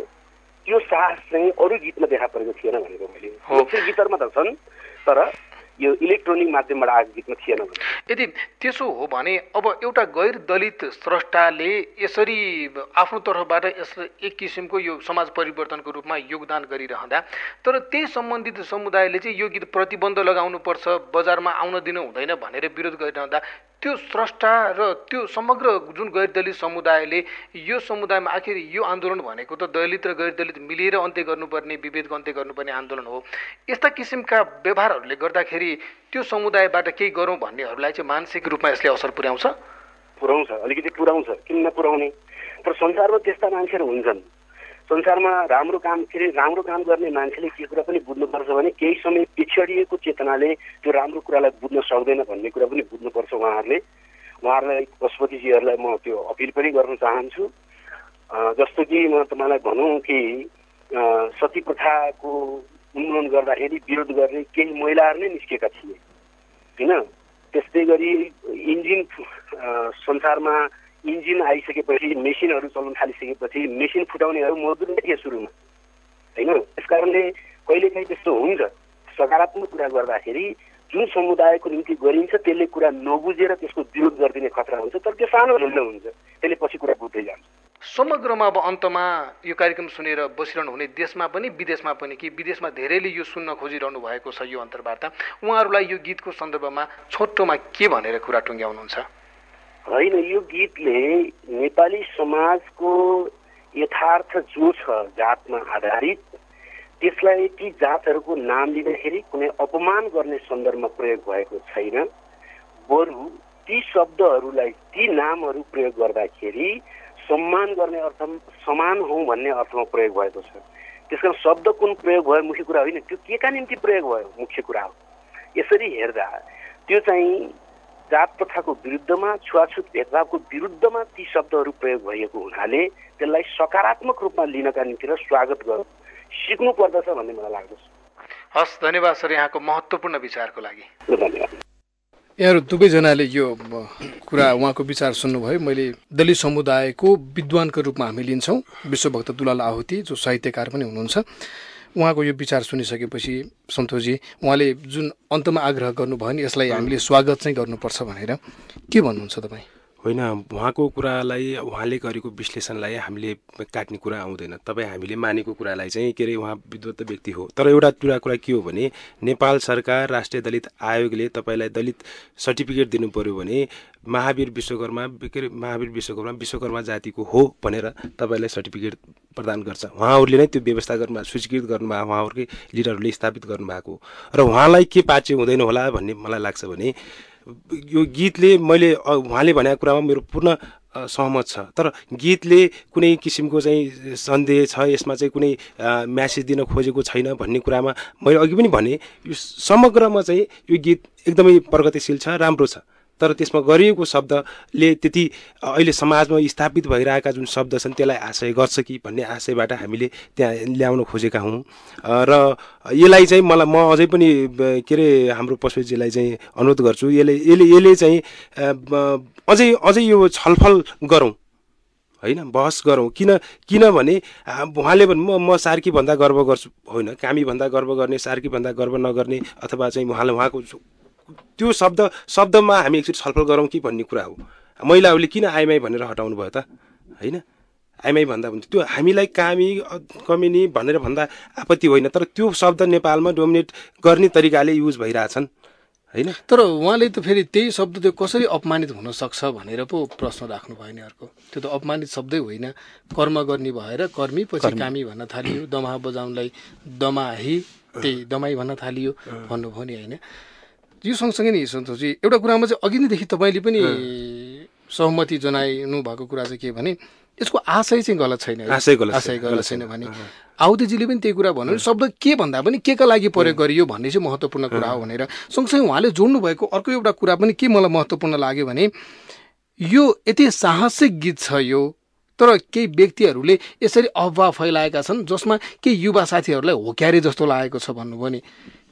त्यो साहस चाहिँ अरू गीतमा देखा परेको थिएन भनेको मैले। गीतहरूमा त छन् तर यो इलेक्ट्रोनिक माध्यमबाट आएको गीतमा थिएन यदि त्यसो हो भने अब एउटा गैर दलित स्रष्टाले यसरी आफ्नो तर्फबाट यस एक किसिमको यो समाज परिवर्तनको रूपमा योगदान गरिरहँदा तर त्यही सम्बन्धित समुदायले चाहिँ यो गीत प्रतिबन्ध लगाउनुपर्छ बजारमा आउन दिनु हुँदैन भनेर विरोध गरिरहँदा त्यो स्रष्टा र त्यो समग्र जुन गैर दलित समुदायले यो समुदायमा आखिर यो आन्दोलन भनेको त दलित र गैर दलित मिलेर अन्त्य गर्नुपर्ने विभेदको अन्त्य गर्नुपर्ने आन्दोलन हो। यस्ता किसिमका व्यवहारहरूले गर्दाखेरि त्यो समुदायबाट केही गरौँ भन्नेहरूलाई चाहिँ मानसिक रूपमा यसले असर पुर्याउँछ? पुऱ्याउँछ अलिकति पुऱ्याउँछ किन नपुऱ्याउने तर संसारमा त्यस्ता मान्छेहरू हुन्छन्। संसारमा राम्रो काम के अरे राम्रो काम गर्ने मान्छेले के कुरा पनि बुझ्नुपर्छ भने केही समय पिछडिएको चेतनाले त्यो राम्रो कुरालाई बुझ्न सक्दैन भन्ने कुरा पनि बुझ्नुपर्छ उहाँहरूले। उहाँहरूलाई पशुपतिजीहरूलाई म त्यो अपिल पनि गर्न चाहन्छु। जस्तो कि म तपाईँलाई भनौँ कि सती प्रथाको उन्मूलन गर्दाखेरि विरोध गर्ने केही महिलाहरू नै निस्केका थिए। होइन? त्यस्तै गरी इन्जिन संसारमा इन्जिन आइसकेपछि मेसिनहरू चल्न थालिसकेपछि मेसिन फुटाउनेहरू मजदुर नै थिए सुरुमा होइन त्यस कारणले कहिलेकाहीँ त्यस्तो हुन्छ सकारात्मक कुरा गर्दाखेरि जुन समुदायको निम्ति गरिन्छ त्यसले कुरा नबुझेर त्यसको विरोध गरिदिने खतरा हुन्छ तर त्यो सानो झुन्ड हुन्छ त्यसले पछि कुरा बुझ्दै जान्छ समग्रमा अब अन्तमा यो कार्यक्रम सुनेर बसिरहनु हुने देशमा पनि विदेशमा पनि कि विदेशमा धेरैले यो सुन्न खोजिरहनु भएको छ यो अन्तर्वार्ता उहाँहरूलाई यो गीतको सन्दर्भमा छोटोमा के भनेर कुरा टुङ्ग्याउनुहुन्छ होइन यो गीतले नेपाली समाजको यथार्थ जो छ जातमा आधारित। त्यसलाई ती जातहरूको नाम लिँदाखेरि कुनै अपमान गर्ने सन्दर्भमा प्रयोग भएको छैन। बरु ती शब्दहरूलाई ती नामहरू प्रयोग गर्दाखेरि सम्मान गर्ने अर्थ समान हौ भन्ने अर्थमा प्रयोग भएको छ। त्यस कारण शब्द कुन प्रयोग भयो मुख्य कुरा होइन त्यो के का निम्ति प्रयोग भयो मुख्य कुरा हो? यसरी हेर्दा त्यो चाहिँ जात प्रथाको विरुद्धमा छुवाछुत भेदभावको विरुद्धमा ती शब्दहरू प्रयोग भएको हुनाले त्यसलाई सकारात्मक रूपमा लिनका निम्ति र स्वागत गर्नु सिक्नु पर्दछ भन्ने मलाई लाग्दछ। हस् धन्यवाद सर यहाँको महत्त्वपूर्ण विचारको लागि। धन्यवाद। यहाँहरू दुवैजनाले यो कुरा उहाँको विचार सुन्नुभयो। मैले दलित समुदायको विद्वानको रूपमा हामी लिन्छौँ। विश्वभक्त दुलाल आहुति जो साहित्यकार पनि हुनुहुन्छ। उहाँको यो विचार सुनिसकेपछि सन्तोषजी उहाँले जुन अन्तमा आग्रह गर्नुभयो नि यसलाई हामीले स्वागत चाहिँ गर्नुपर्छ भनेर के भन्नुहुन्छ तपाईँ? होइन उहाँको कुरालाई उहाँले गरेको विश्लेषणलाई हामीले काट्ने कुरा आउँदैन। तपाईँ हामीले मानेको कुरालाई चाहिँ के अरे उहाँ विद्वत व्यक्ति हो। तर एउटा कुरा कुरा के हो भने नेपाल सरकार राष्ट्रिय दलित आयोगले तपाईँलाई दलित सर्टिफिकेट दिनु पऱ्यो भने महावीर विश्वकर्मा के अरे महावीर विश्वकर्मा विश्वकर्मा जातिको हो भनेर तपाईँलाई सर्टिफिकेट प्रदान गर्छ। उहाँहरूले नै त्यो व्यवस्था गर्नु सूचीकृत गर्नुभएको उहाँहरूकै लिडरहरूले स्थापित गर्नुभएको र उहाँलाई के पाच्य हुँदैन होला भन्ने मलाई लाग्छ भने यो गीतले मैले उहाँले भनेको कुरामा मेरो पूर्ण सहमत छ। तर गीतले कुनै किसिमको चाहिँ सन्देह छ यसमा चाहिँ कुनै म्यासेज दिन खोजेको छैन भन्ने कुरामा मैले अघि पनि भने यो समग्रमा चाहिँ यो गीत एकदमै प्रगतिशील छ राम्रो छ। तर त्यसमा गरिएको शब्दले त्यति अहिले समाजमा स्थापित भइरहेका जुन शब्द छन् त्यसलाई आशय गर्छ कि भन्ने आशयबाट हामीले त्यहाँ ल्याउन खोजेका हौँ। र यसलाई चाहिँ मलाई म अझै पनि के अरे हाम्रो पशुजीलाई चाहिँ अनुरोध गर्छु यसले यसले यसले चाहिँ अझै अझै यो छलफल गरौँ होइन? बहस गरौँ। किन किनभने उहाँले म म सार्कीभन्दा गर्व गर्छु होइन? कामीभन्दा गर्व गर्ने सार्कीभन्दा गर्व नगर्ने अथवा चाहिँ उहाँले उहाँको त्यो शब्द शब्दमा हामी एकचोटि छलफल गरौँ कि भन्ने कुरा हो। महिलाहरूले किन आइमाई भनेर हटाउनु भयो त? होइन? आइमाई भन्दा हुन्छ त्यो हामीलाई कामी कमिनी भनेर भन्दा आपत्ति होइन तर त्यो शब्द नेपालमा डोमिनेट गर्ने तरिकाले युज भइरहेछन्। होइन? तर उहाँले त फेरि त्यही शब्द त्यो कसरी अपमानित हुनसक्छ भनेर पो प्रश्न राख्नु भयो नि अर्को। त्यो त अपमानित शब्दै होइन। कर्म गर्ने भएर कर्मी पछि कामी भन्न थालियो दमा बजाउनलाई दमाही त्यही दमाई भन्न थालियो भन्नुभयो नि होइन। यो सँगसँगै नि सन्तोषजी एउटा कुरामा चाहिँ अघि नैदेखि तपाईँले पनि सहमति जनाइनु भएको कुरा चाहिँ के भने यसको आशय चाहिँ गलत छैन आशय गलत आशय गलत छैन भने। आउदेजीले पनि त्यही कुरा भन्नु शब्द के भन्दा पनि के का लागि प्रयोग गरियो भन्ने चाहिँ महत्त्वपूर्ण कुरा हो भनेर। सँगसँगै उहाँले जोड्नु भएको अर्को एउटा कुरा पनि के मलाई महत्त्वपूर्ण लाग्यो भने यो यति साहसिक गीत छ यो तर केही व्यक्तिहरूले यसरी अफवाह फैलाएका छन् जसमा केही युवा साथीहरूलाई होक्यारे जस्तो लागेको छ भन्नुभयो नि।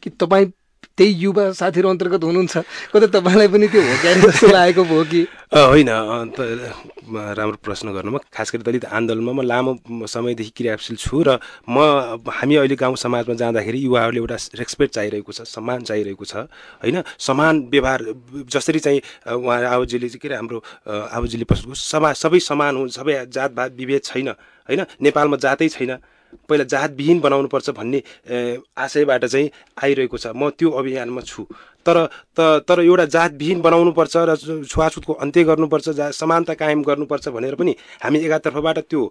कि तपाईँ त्यही युवा साथीहरू अन्तर्गत हुनुहुन्छ। कतै तपाईँलाई पनि त्यो हो जस्तो लागेको भयो कि? होइन। राम्रो प्रश्न गर्नुमा खास गरी दलित आन्दोलनमा म लामो समयदेखि क्रियाशील छु र म हामी अहिले गाउँ समाजमा जाँदाखेरि युवाहरूले एउटा रेस्पेक्ट चाहिरहेको छ सम्मान चाहिरहेको छ होइन? समान व्यवहार जसरी चाहिँ उहाँ आवाजीले चाहिँ के अरे हाम्रो आवाजीले प्रश्न समाज सबै समान हुन् सबै जातभात विभेद छैन होइन? नेपालमा जातै छैन। पहिला जातविहीन बनाउनुपर्छ भन्ने आशयबाट चाहिँ आइरहेको छ। म त्यो अभियानमा छु। तर तर एउटा जातविहीन बनाउनुपर्छ र छुवाछुतको अन्त्य गर्नुपर्छ जा समानता कायम गर्नुपर्छ भनेर पनि हामी एकातर्फबाट त्यो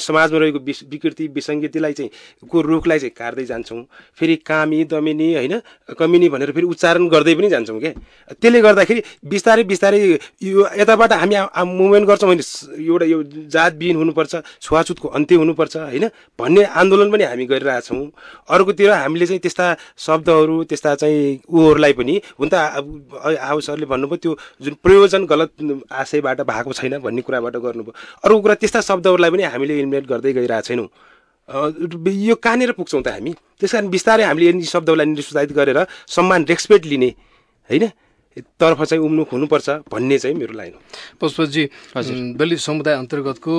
समाजमा रहेको विकृति विसङ्गतिलाई चाहिँ को रुखलाई चाहिँ काट्दै जान्छौँ। फेरि कामी दमिनी होइन कमिनी भनेर फेरि उच्चारण गर्दै पनि जान्छौँ क्या। त्यसले गर्दाखेरि बिस्तारै बिस्तारै यो यताबाट हामी मुभमेन्ट गर्छौँ होइन एउटा यो जातविहीन हुनुपर्छ छुवाछुतको अन्त्य हुनुपर्छ होइन भन्ने आन्दोलन पनि हामी गरिरहेछौँ। अर्कोतिर हामीले चाहिँ त्यस्ता शब्दहरू त्यस्ता चाहिँ ऊहरूलाई पनि पनि हुन त आऊ सरले भन्नुभयो त्यो जुन प्रयोजन गलत आशयबाट भएको छैन भन्ने कुराबाट गर्नुभयो। अर्को कुरा त्यस्ता शब्दहरूलाई पनि हामीले इलिमिनेट गर्दै गइरहेको छैनौँ। यो कहाँनिर पुग्छौँ त हामी? त्यस कारण बिस्तारै हामीले यी शब्दहरूलाई निरुत्साहित गरेर सम्मान रेस्पेक्ट लिने होइन? तर्फ चाहिँ उम्नुख हुनुपर्छ भन्ने चाहिँ मेरो लाइन हो। पुष्पजी दलित समुदाय अन्तर्गतको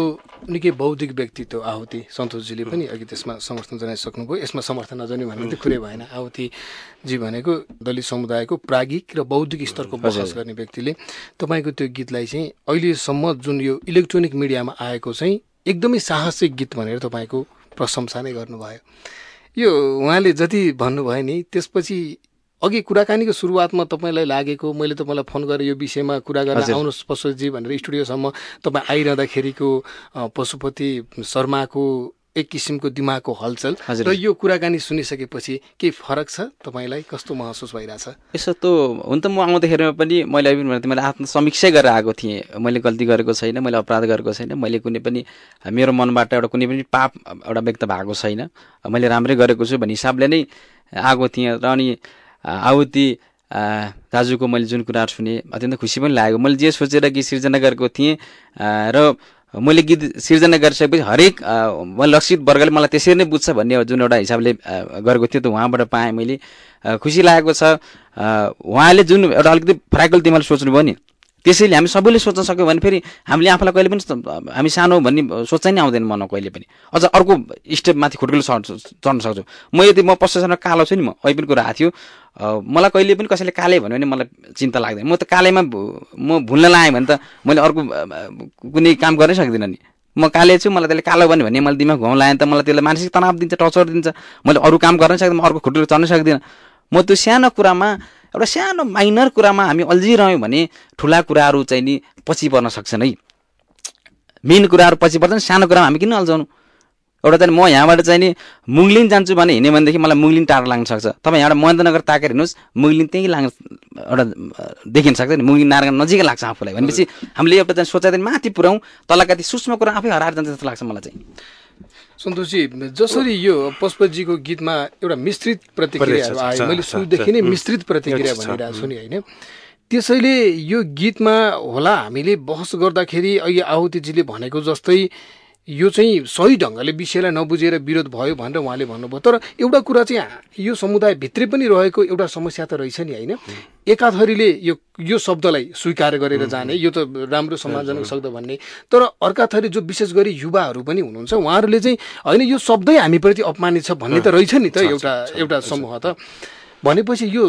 निकै बौद्धिक व्यक्तित्व आहुति सन्तोषजीले पनि अघि त्यसमा समर्थन जनाइसक्नुभयो। यसमा समर्थन नजाने भन्ने त कुरै भएन। आहुतिजी भनेको दलित समुदायको प्रागिक र बौद्धिक स्तरको बहस गर्ने व्यक्तिले तपाईँको त्यो गीतलाई चाहिँ अहिलेसम्म जुन यो इलेक्ट्रोनिक मिडियामा आएको चाहिँ एकदमै साहसिक गीत भनेर तपाईँको प्रशंसा नै गर्नुभयो। यो उहाँले जति भन्नुभयो नि त्यसपछि अघि कुराकानीको सुरुवातमा तपाईँलाई लागेको मैले तपाईँलाई फोन गरेँ यो विषयमा कुरा गर्न आउनुहोस् पशुजी भनेर स्टुडियोसम्म। तपाईँ आइरहँदाखेरिको पशुपति शर्माको एक किसिमको दिमागको हलचल। र यो कुराकानी सुनिसकेपछि केही फरक छ तपाईँलाई? कस्तो महसुस भइरहेछ? यसो त हुन त म आउँदाखेरिमा पनि मैले अघि भने मैले आफ्नो समीक्षा गरेर आएको थिएँ। मैले गल्ती गरेको छैन मैले अपराध गरेको छैन मैले कुनै पनि मेरो मनबाट एउटा कुनै पनि पाप एउटा व्यक्त भएको छैन। मैले राम्रै गरेको छु भन्ने हिसाबले नै आएको थिएँ र अनि आहुति दाजुको मैले जुन कुराहरू सुने अत्यन्त खुसी पनि लागेको। मैले जे सोचेर गीत सिर्जना गरेको थिएँ र मैले गीत सिर्जना गरिसकेपछि हरेक लक्षित वर्गले मलाई त्यसरी नै बुझ्छ भन्ने जुन एउटा हिसाबले गरेको थियो त उहाँबाट पाएँ मैले। खुसी लागेको छ। उहाँले जुन एउटा अलिकति फ्राइकल तिमीले सोच्नुभयो नि त्यसैले हामी सबैले सोच्न सक्यौँ भने फेरि हामीले आफूलाई कहिले पनि हामी सानो भन्ने सोचाइ नै आउँदैन मनमा कहिले पनि। अझ अर्को स्टेपमाथि खुट्कुलो चढ्न सक्छु। म यदि म पश्चिमसँग कालो छु नि म अहिले पनि कुरा आएको थियो। मलाई कहिले पनि कसैले काले भन्यो भने मलाई चिन्ता लाग्दैन। म त कालेमा म भुल्न लाएँ भने त मैले अर्को कुनै काम गर्नै सक्दिनँ नि। म काले छु मलाई त्यसले कालो भन्यो भने मैले दिमाग घाउ लाएँ त मलाई त्यसले मानसिक तनाव दिन्छ टर्चर दिन्छ। मैले अरू काम गर्नै सक्दिनँ अर्को खुट्टुलो चढ्न सक्दिनँ। म त्यो सानो कुरामा एउटा सानो माइनर कुरामा हामी अल्झिरह्यौँ भने ठुला कुराहरू चाहिँ नि पछि पर्न सक्छन् है। मेन कुराहरू पछि पर्छन् सानो कुरामा हामी किन अल्झाउनु? एउटा चाहिँ म यहाँबाट चाहिँ नि मुङ्लिन जान्छु भने हिँड्यो भनेदेखि मलाई मुङ्लिन टाढो लाग्न सक्छ। तपाईँ यहाँबाट महेन्द्रनगर ताकेर हिँड्नुहोस् मुङ्लिन त्यहीँ लाग्न एउटा देखिन सक्छ नि मुङ्लिन नारायण नजिकै लाग्छ आफूलाई। भनेपछि हामीले एउटा चाहिँ सोचाइ माथि पुऱ्याउँ तलका ती सूक्ष्म कुरा आफै हराएर जान्छ जस्तो लाग्छ मलाई चाहिँ। सन्तोषजी जसरी यो पशुपतजीको गीतमा एउटा मिश्रित प्रतिक्रियाहरू आयो मैले सुरुदेखि नै मिश्रित प्रतिक्रिया भनिरहेको छु नि होइन? त्यसैले यो गीतमा होला हामीले बहस गर्दाखेरि अहिले आहुतिजीले भनेको जस्तै यो चाहिँ सही ढङ्गले विषयलाई नबुझेर विरोध भयो भनेर उहाँले भन्नुभयो। तर एउटा कुरा चाहिँ यो समुदायभित्रै पनि रहेको एउटा समस्या त रहेछ नि होइन? एकाथरीले यो यो शब्दलाई स्वीकार गरेर जाने यो त राम्रो सम्मानजनक शब्द भन्ने। तर अर्काथरी जो विशेष गरी युवाहरू पनि हुनुहुन्छ उहाँहरूले चाहिँ होइन यो शब्दै हामीप्रति अपमानित छ भन्ने त रहेछ नि त एउटा एउटा समूह त। भनेपछि यो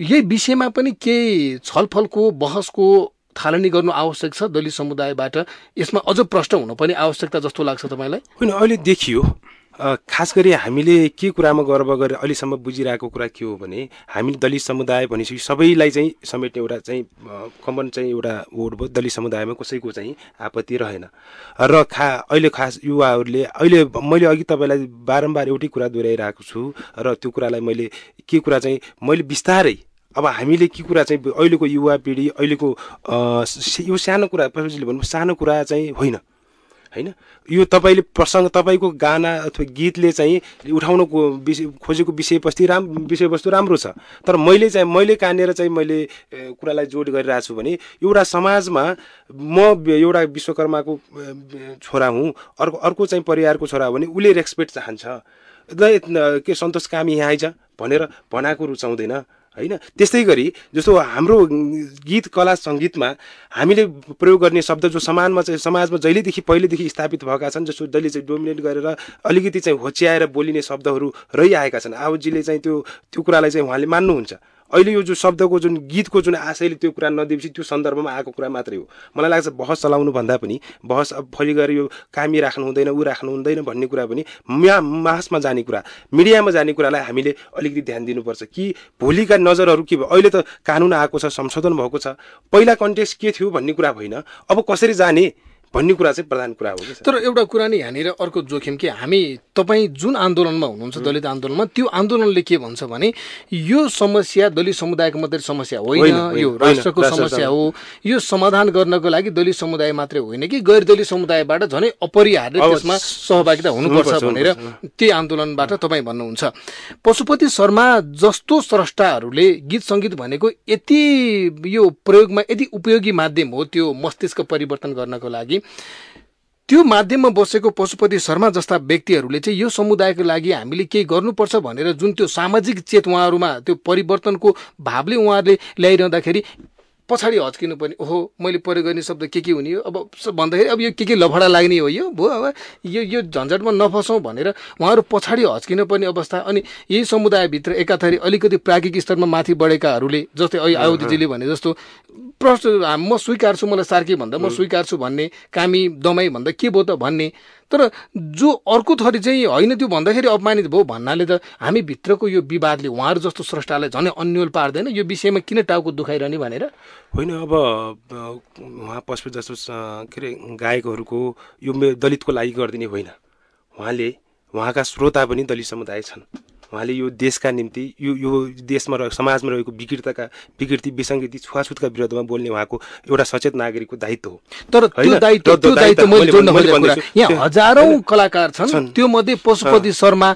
यही विषयमा पनि केही छलफलको बहसको थालनी गर्नु आवश्यक छ दलित समुदायबाट। यसमा अझ प्रष्ट हुनुपर्ने आवश्यकता जस्तो लाग्छ तपाईँलाई? होइन अहिले देखियो। खास गरी हामीले के कुरामा गर्व गरेर अहिलेसम्म बुझिरहेको कुरा के हो भने हामी दलित समुदाय भनेपछि सबैलाई चाहिँ समेट्ने एउटा चाहिँ कमन चाहिँ एउटा वर्ड भयो। दलित समुदायमा कसैको चाहिँ आपत्ति रहेन। र खा अहिले खास युवाहरूले अहिले मैले अघि तपाईँलाई बारम्बार एउटै कुरा दोहोऱ्याइरहेको छु र त्यो कुरालाई मैले के कुरा चाहिँ मैले बिस्तारै अब हामीले के कुरा चाहिँ अहिलेको युवा पिँढी अहिलेको यो सानो कुरा प्रफेसरले भन्नु सानो कुरा चाहिँ होइन। होइन? यो तपाईँले प्रसङ्ग तपाईँको गाना अथवा गीतले चाहिँ उठाउनुको विषय खोजेको विषयवस्तु राम विषयवस्तु राम्रो छ। तर मैले चाहिँ मैले कहाँनिर चाहिँ मैले कुरालाई जोड गरिरहेको छु भने एउटा समाजमा म एउटा विश्वकर्माको छोरा हुँ अर्को अर्को चाहिँ परिवारको छोरा हो भने उसले रेस्पेक्ट चाहन्छ। के सन्तोष कामी यहाँ आइज भनेर भनाएको रुचाउँदैन। होइन? त्यस्तै गरी जस्तो हाम्रो गीत कला सङ्गीतमा हामीले प्रयोग गर्ने शब्द जो समाजमा चाहिँ समाजमा जहिलेदेखि पहिलेदेखि स्थापित भएका छन् जस्तो जहिले चाहिँ डोमिनेट गरेर अलिकति चाहिँ होच्याएर बोलिने शब्दहरू रहिआएका छन् आउजीले चाहिँ त्यो त्यो कुरालाई चाहिँ उहाँले मान्नुहुन्छ। अहिले यो जो शब्दको जुन गीतको जुन आशयले त्यो कुरा नदिएपछि त्यो सन्दर्भमा आएको कुरा मात्रै हो। मलाई लाग्छ बहस चलाउनु भन्दा पनि बहस अब फलि गएर यो कामी राख्नु हुँदैन ऊ राख्नु हुँदैन भन्ने कुरा पनि म्या मासमा जाने कुरा मिडियामा जाने कुरालाई हामीले अलिकति ध्यान दिनुपर्छ। कि भोलिका नजरहरू के भयो? अहिले त कानुन आएको छ संशोधन भएको छ। पहिला कन्टेक्स्ट के थियो भन्ने कुरा होइन। अब कसरी जाने? भन्ने कुरा चाहिँ प्रधान कुरा हो तर एउटा कुरा नि यहाँनिर अर्को जोखिम के? हामी तपाईँ जुन आन्दोलनमा हुनुहुन्छ दलित आन्दोलनमा त्यो आन्दोलनले के भन्छ भने यो समस्या दलित समुदायको मात्रै समस्या होइन यो राष्ट्रको समस्या हो। यो समाधान गर्नको लागि दलित समुदाय मात्रै होइन कि गैर दलित समुदायबाट झनै अपरिहार्य त्यसमा सहभागिता हुनुपर्छ भनेर त्यही आन्दोलनबाट तपाईँ भन्नुहुन्छ। पशुपति शर्मा जस्तो स्रष्टाहरूले गीत सङ्गीत भनेको यति यो प्रयोगमा यति उपयोगी माध्यम हो त्यो मस्तिष्क परिवर्तन गर्नको लागि। त्यो माध्यममा बसेको पशुपति शर्मा जस्ता व्यक्तिहरूले चाहिँ यो समुदायको लागि हामीले केही गर्नुपर्छ भनेर जुन त्यो सामाजिक चेत उहाँहरूमा त्यो परिवर्तनको भावले उहाँहरूले ल्याइरहँदाखेरि पछाडि हच्किनु पर्ने ओहो मैले प्रयोग गर्ने शब्द के के हुने हो? अब भन्दाखेरि अब यो के के लफडा लाग्ने हो यो? भयो अब यो यो झन्झटमा नफसौँ भनेर उहाँहरू पछाडि हच्किनु पर्ने अवस्था अनि यही समुदायभित्र एकाथरी अलिकति प्राज्ञिक स्तरमा माथि बढेकाहरूले जस्तै अहिले आयुधिजीले भने जस्तो प्रश्न म स्वीकार्छु मलाई सार्की भन्दा म स्वीकार्छु भन्ने कामी दमाई भन्दा के भयो त भन्ने। तर जो अर्को थरी चाहिँ होइन त्यो भन्दाखेरि अपमानित भयो भन्नाले त हामी भित्रको यो विवादले उहाँहरू जस्तो स्रष्टालाई झनै अन्यल पार्दैन। यो विषयमा किन टाउको दुखाइरहने भनेर? होइन अब उहाँ पशु जस्तो के अरे गायकहरूको यो दलितको लागि गरिदिने होइन। उहाँले उहाँका श्रोता पनि दलित समुदाय छन्। उहाँले यो देशका निम्ति यो यो देशमा रह समाजमा रहेको विकृतका विकृति विसङ्गति छुवाछुतका विरुद्धमा बोल्ने उहाँको एउटा सचेत नागरिकको दायित्व हो। तर यहाँ हजारौँ कलाकार छन्। त्यो मध्ये पशुपति शर्मा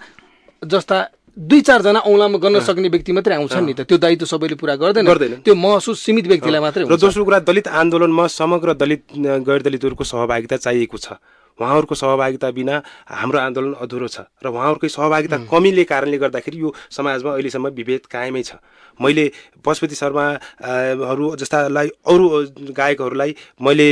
जस्ता दुई चारजना औँलामा गर्न सक्ने व्यक्ति मात्रै आउँछन् नि त। त्यो दायित्व सबैले पुरा गर्दैन। गर्दैन। त्यो महसुस सीमित व्यक्तिलाई मात्रै र दोस्रो कुरा दलित आन्दोलनमा समग्र दलित गैर दलितहरूको सहभागिता चाहिएको छ। उहाँहरूको सहभागिता बिना हाम्रो आन्दोलन अधुरो छ र उहाँहरूकै सहभागिता कमीले कारणले गर्दाखेरि यो समाजमा अहिलेसम्म विभेद कायमै छ। मैले पशुपति शर्माहरू जस्तालाई अरू गायकहरूलाई मैले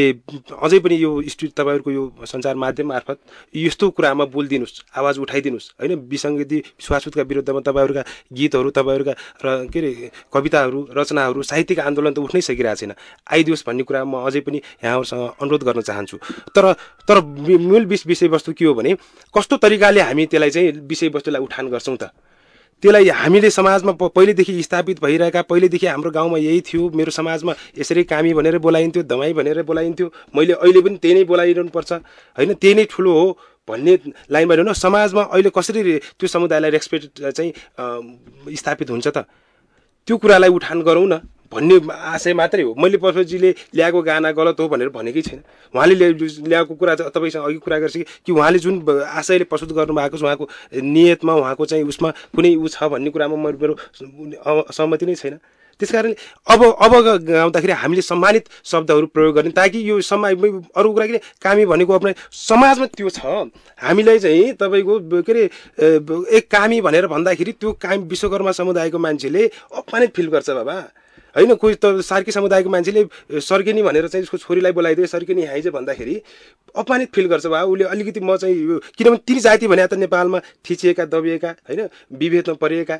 अझै पनि यो स्टुडियो तपाईँहरूको यो सञ्चार माध्यम मार्फत यस्तो कुरामा बोलिदिनुहोस् आवाज उठाइदिनुहोस् होइन? विसङ्गति विश्वासुतका विरुद्धमा तपाईँहरूका गीतहरू तपाईँहरूका र के अरे कविताहरू रचनाहरू साहित्यिक आन्दोलन त उठ्नै सकिरहेको छैन। आइदियोस् भन्ने कुरा म अझै पनि यहाँहरूसँग अनुरोध गर्न चाहन्छु। तर तर मूल विषयवस्तु के हो भने कस्तो तरिकाले हामी त्यसलाई चाहिँ विषयवस्तुलाई उठान गर्छौँ त? त्यसलाई हामीले समाजमा पहिलेदेखि स्थापित भइरहेका पहिलेदेखि हाम्रो गाउँमा यही थियो मेरो समाजमा यसरी कामी भनेर बोलाइन्थ्यो दमाई भनेर बोलाइन्थ्यो मैले अहिले पनि त्यही नै बोलाइरहनु पर्छ होइन त्यही नै ठुलो हो भन्ने लाइनमा हेर्नु समाजमा अहिले कसरी त्यो समुदायलाई रेस्पेक्ट चाहिँ स्थापित हुन्छ त? त्यो कुरालाई उठान गरौँ न। भन्ने आशय मात्रै हो। मैले पशुजीले ल्याएको गाना गलत हो भनेर भनेकै छैन। उहाँले ल्याएको कुरा तपाईँसँग अघि कुरा गर्छ कि उहाँले जुन आशयले प्रस्तुत गर्नुभएको छ उहाँको नियतमा उहाँको चाहिँ उसमा कुनै ऊ छ भन्ने कुरामा मेरो सहमति नै छैन। त्यस कारणले अब अब गाउँदाखेरि हामीले सम्मानित शब्दहरू प्रयोग गर्ने ताकि यो सम्मा अरू कुरा के कामी भनेको अपना समाजमा त्यो छ। हामीलाई चाहिँ तपाईँको के अरे एक कामी भनेर भन्दाखेरि त्यो कामी विश्वकर्मा समुदायको मान्छेले अपमानित फिल गर्छ बाबा। होइन कोही त सार्की समुदायको मान्छेले सर्किनी भनेर चाहिँ उसको छोरीलाई बोलाइदियो सर्किनी चाहिँ भन्दाखेरि अपमानित फिल गर्छ बा उसले अलिकति म चाहिँ यो किनभने तिन जाति भने त नेपालमा थिचिएका दबिएका होइन विभेदमा परिएका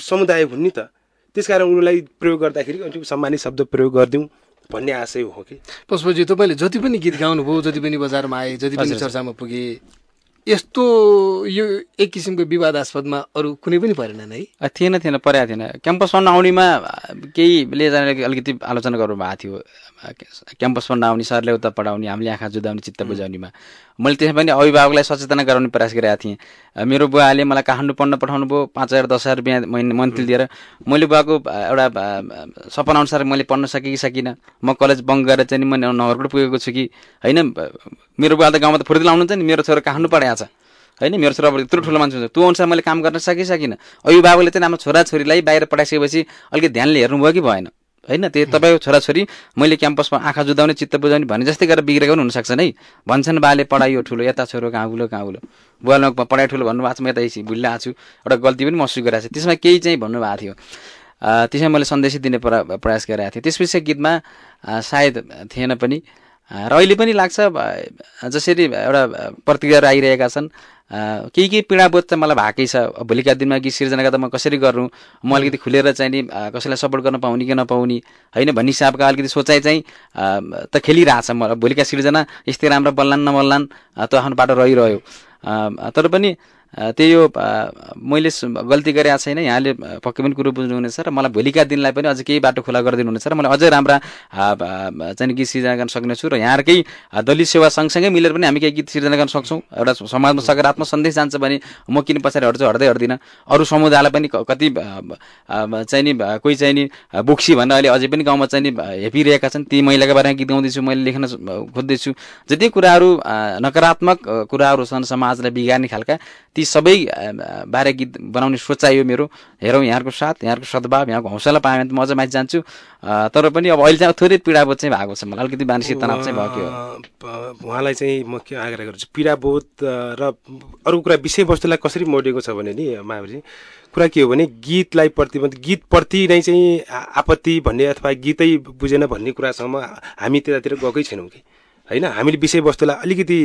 समुदाय हुन् नि त। त्यस कारण उनीलाई प्रयोग गर्दाखेरि सम्मानित शब्द प्रयोग गरिदिउँ भन्ने आशय हो कि? पुष्पजी तपाईँले जति पनि गीत गाउनुभयो जति पनि बजारमा आए जति पनि चर्चामा पुगे यस्तो यो एक किसिमको विवादास्पदमा अरू कुनै पनि परेन है थिएन थिएन परेको थिएन। क्याम्पस पढ्न आउनेमा केहीले अलिकति आलोचना गर्नुभएको थियो। क्याम्पस पढ्न आउने सरले उता पढाउने हामीले आँखा जुदाउने चित्त बुझाउनेमा। मैले त्यसमा पनि अभिभावकलाई सचेतना गराउने प्रयास गरेका थिएँ। मेरो बुवाले मलाई काठमाडौँ पढ्न पठाउनु भयो पाँच हजार दस हजार रुपियाँ मन्थली दिएर। मैले बुवाको एउटा सपना अनुसार मैले पढ्न सकेँ कि सकिनँ। म कलेज बङ्क गरेर चाहिँ म नगरकोट पुगेको छु कि। होइन मेरो बुवा त गाउँमा त फुर्ती लाउनुहुन्छ नि। मेरो छोरा काठमाडौँ पढाएको छ? होइन मेरो छोरा यत्रो ठुलो मान्छे हुन्छ। त्यो अनुसार मैले काम गर्न सकेँ सकिनँ अभिभावकले चाहिँ आफ्नो छोराछोरीलाई बाहिर पठाइसकेपछि अलिकति ध्यानले हेर्नुभयो कि भएन? होइन त्यो तपाईँको छोराछोरी मैले क्याम्पसमा आँखा जुदाउने चित्त बुझाउने भने जस्तै गरेर बिग्रेको पनि हुनसक्छ नै। भन्छन् बाले पढाइयो ठुलो यता छोरो कहाँ उलो कहाँ उलो बुवाले पढाइ ठुलो भन्नुभएको छ म यता भुलिरहेको छु। एउटा गल्ती पनि महसुस गरेको छु। त्यसमा केही चाहिँ भन्नुभएको थियो। त्यसमा मैले सन्देश दिने प्रयास गरेको थिएँ। त्यसपछि गीतमा सायद थिएन पनि। र अहिले पनि लाग्छ जसरी एउटा प्रतिक्रियाहरू आइरहेका छन्। केही केही पीडाबोध चाहिँ मलाई भएकै छ? भोलिका दिनमा गीत सिर्जना गर्दा म कसरी गर्नु? म अलिकति खुलेर चाहिँ नि कसैलाई सपोर्ट गर्न पाउने कि नपाउने? होइन भन्ने हिसाबका अलिकति सोचाइ चाहिँ त खेलिरहेछ म। भोलिका सिर्जना यस्तै राम्रो बल्लान् नबल्लान् त्यो आफ्नो बाटो रहिरह्यो। तर पनि त्यही यो मैले गल्ती गरेको छैन यहाँले पक्कै पनि कुरो बुझ्नुहुनेछ र मलाई भोलिका दिनलाई पनि अझै केही बाटो खुला गरिदिनुहुनेछ र मलाई अझै राम्रा चाहिँ गीत सिर्जना गर्न सक्नेछु र यहाँहरूकै दलित सेवा सँगसँगै मिलेर पनि हामी केही गीत सिर्जना गर्न सक्छौँ। एउटा समाजमा सकारात्मक सन्देश जान्छ भने म किन पछाडि हट्छु हट्दै हट्दिनँ। अरू समुदायलाई पनि कति चाहिँ नि कोही चाहिँ नि बुक्सी भनेर अहिले अझै पनि गाउँमा चाहिँ नि हेपिरहेका छन्। ती महिलाको बारेमा गीत गाउँदैछु मैले लेख्न खोज्दैछु। जति कुराहरू नकारात्मक कुराहरू छन् समाजलाई बिगार्ने खालका ती सबै बारे गीत बनाउने सोचाइयो मेरो। हेरौँ यहाँको साथ यहाँको सद्भाव यहाँको हौसला पायो भने त म अझ माथि जान्छु। तर पनि अब अहिले चाहिँ थोरै पीडाबोध चाहिँ भएको छ मलाई। अलिकति मानसिक तनाव चाहिँ भयो उहाँलाई चाहिँ म के आग्रह गर्छु पीडाबोध र अरू कुरा विषयवस्तुलाई कसरी मोडेको छ भने नि महावीरजी कुरा के हो भने गीतलाई प्रतिबन्ध गीतप्रति नै चाहिँ आपत्ति भन्ने अथवा गीतै बुझेन भन्ने कुरासम्म हामी त्यतातिर गएकै छैनौँ कि। होइन हामीले विषयवस्तुलाई अलिकति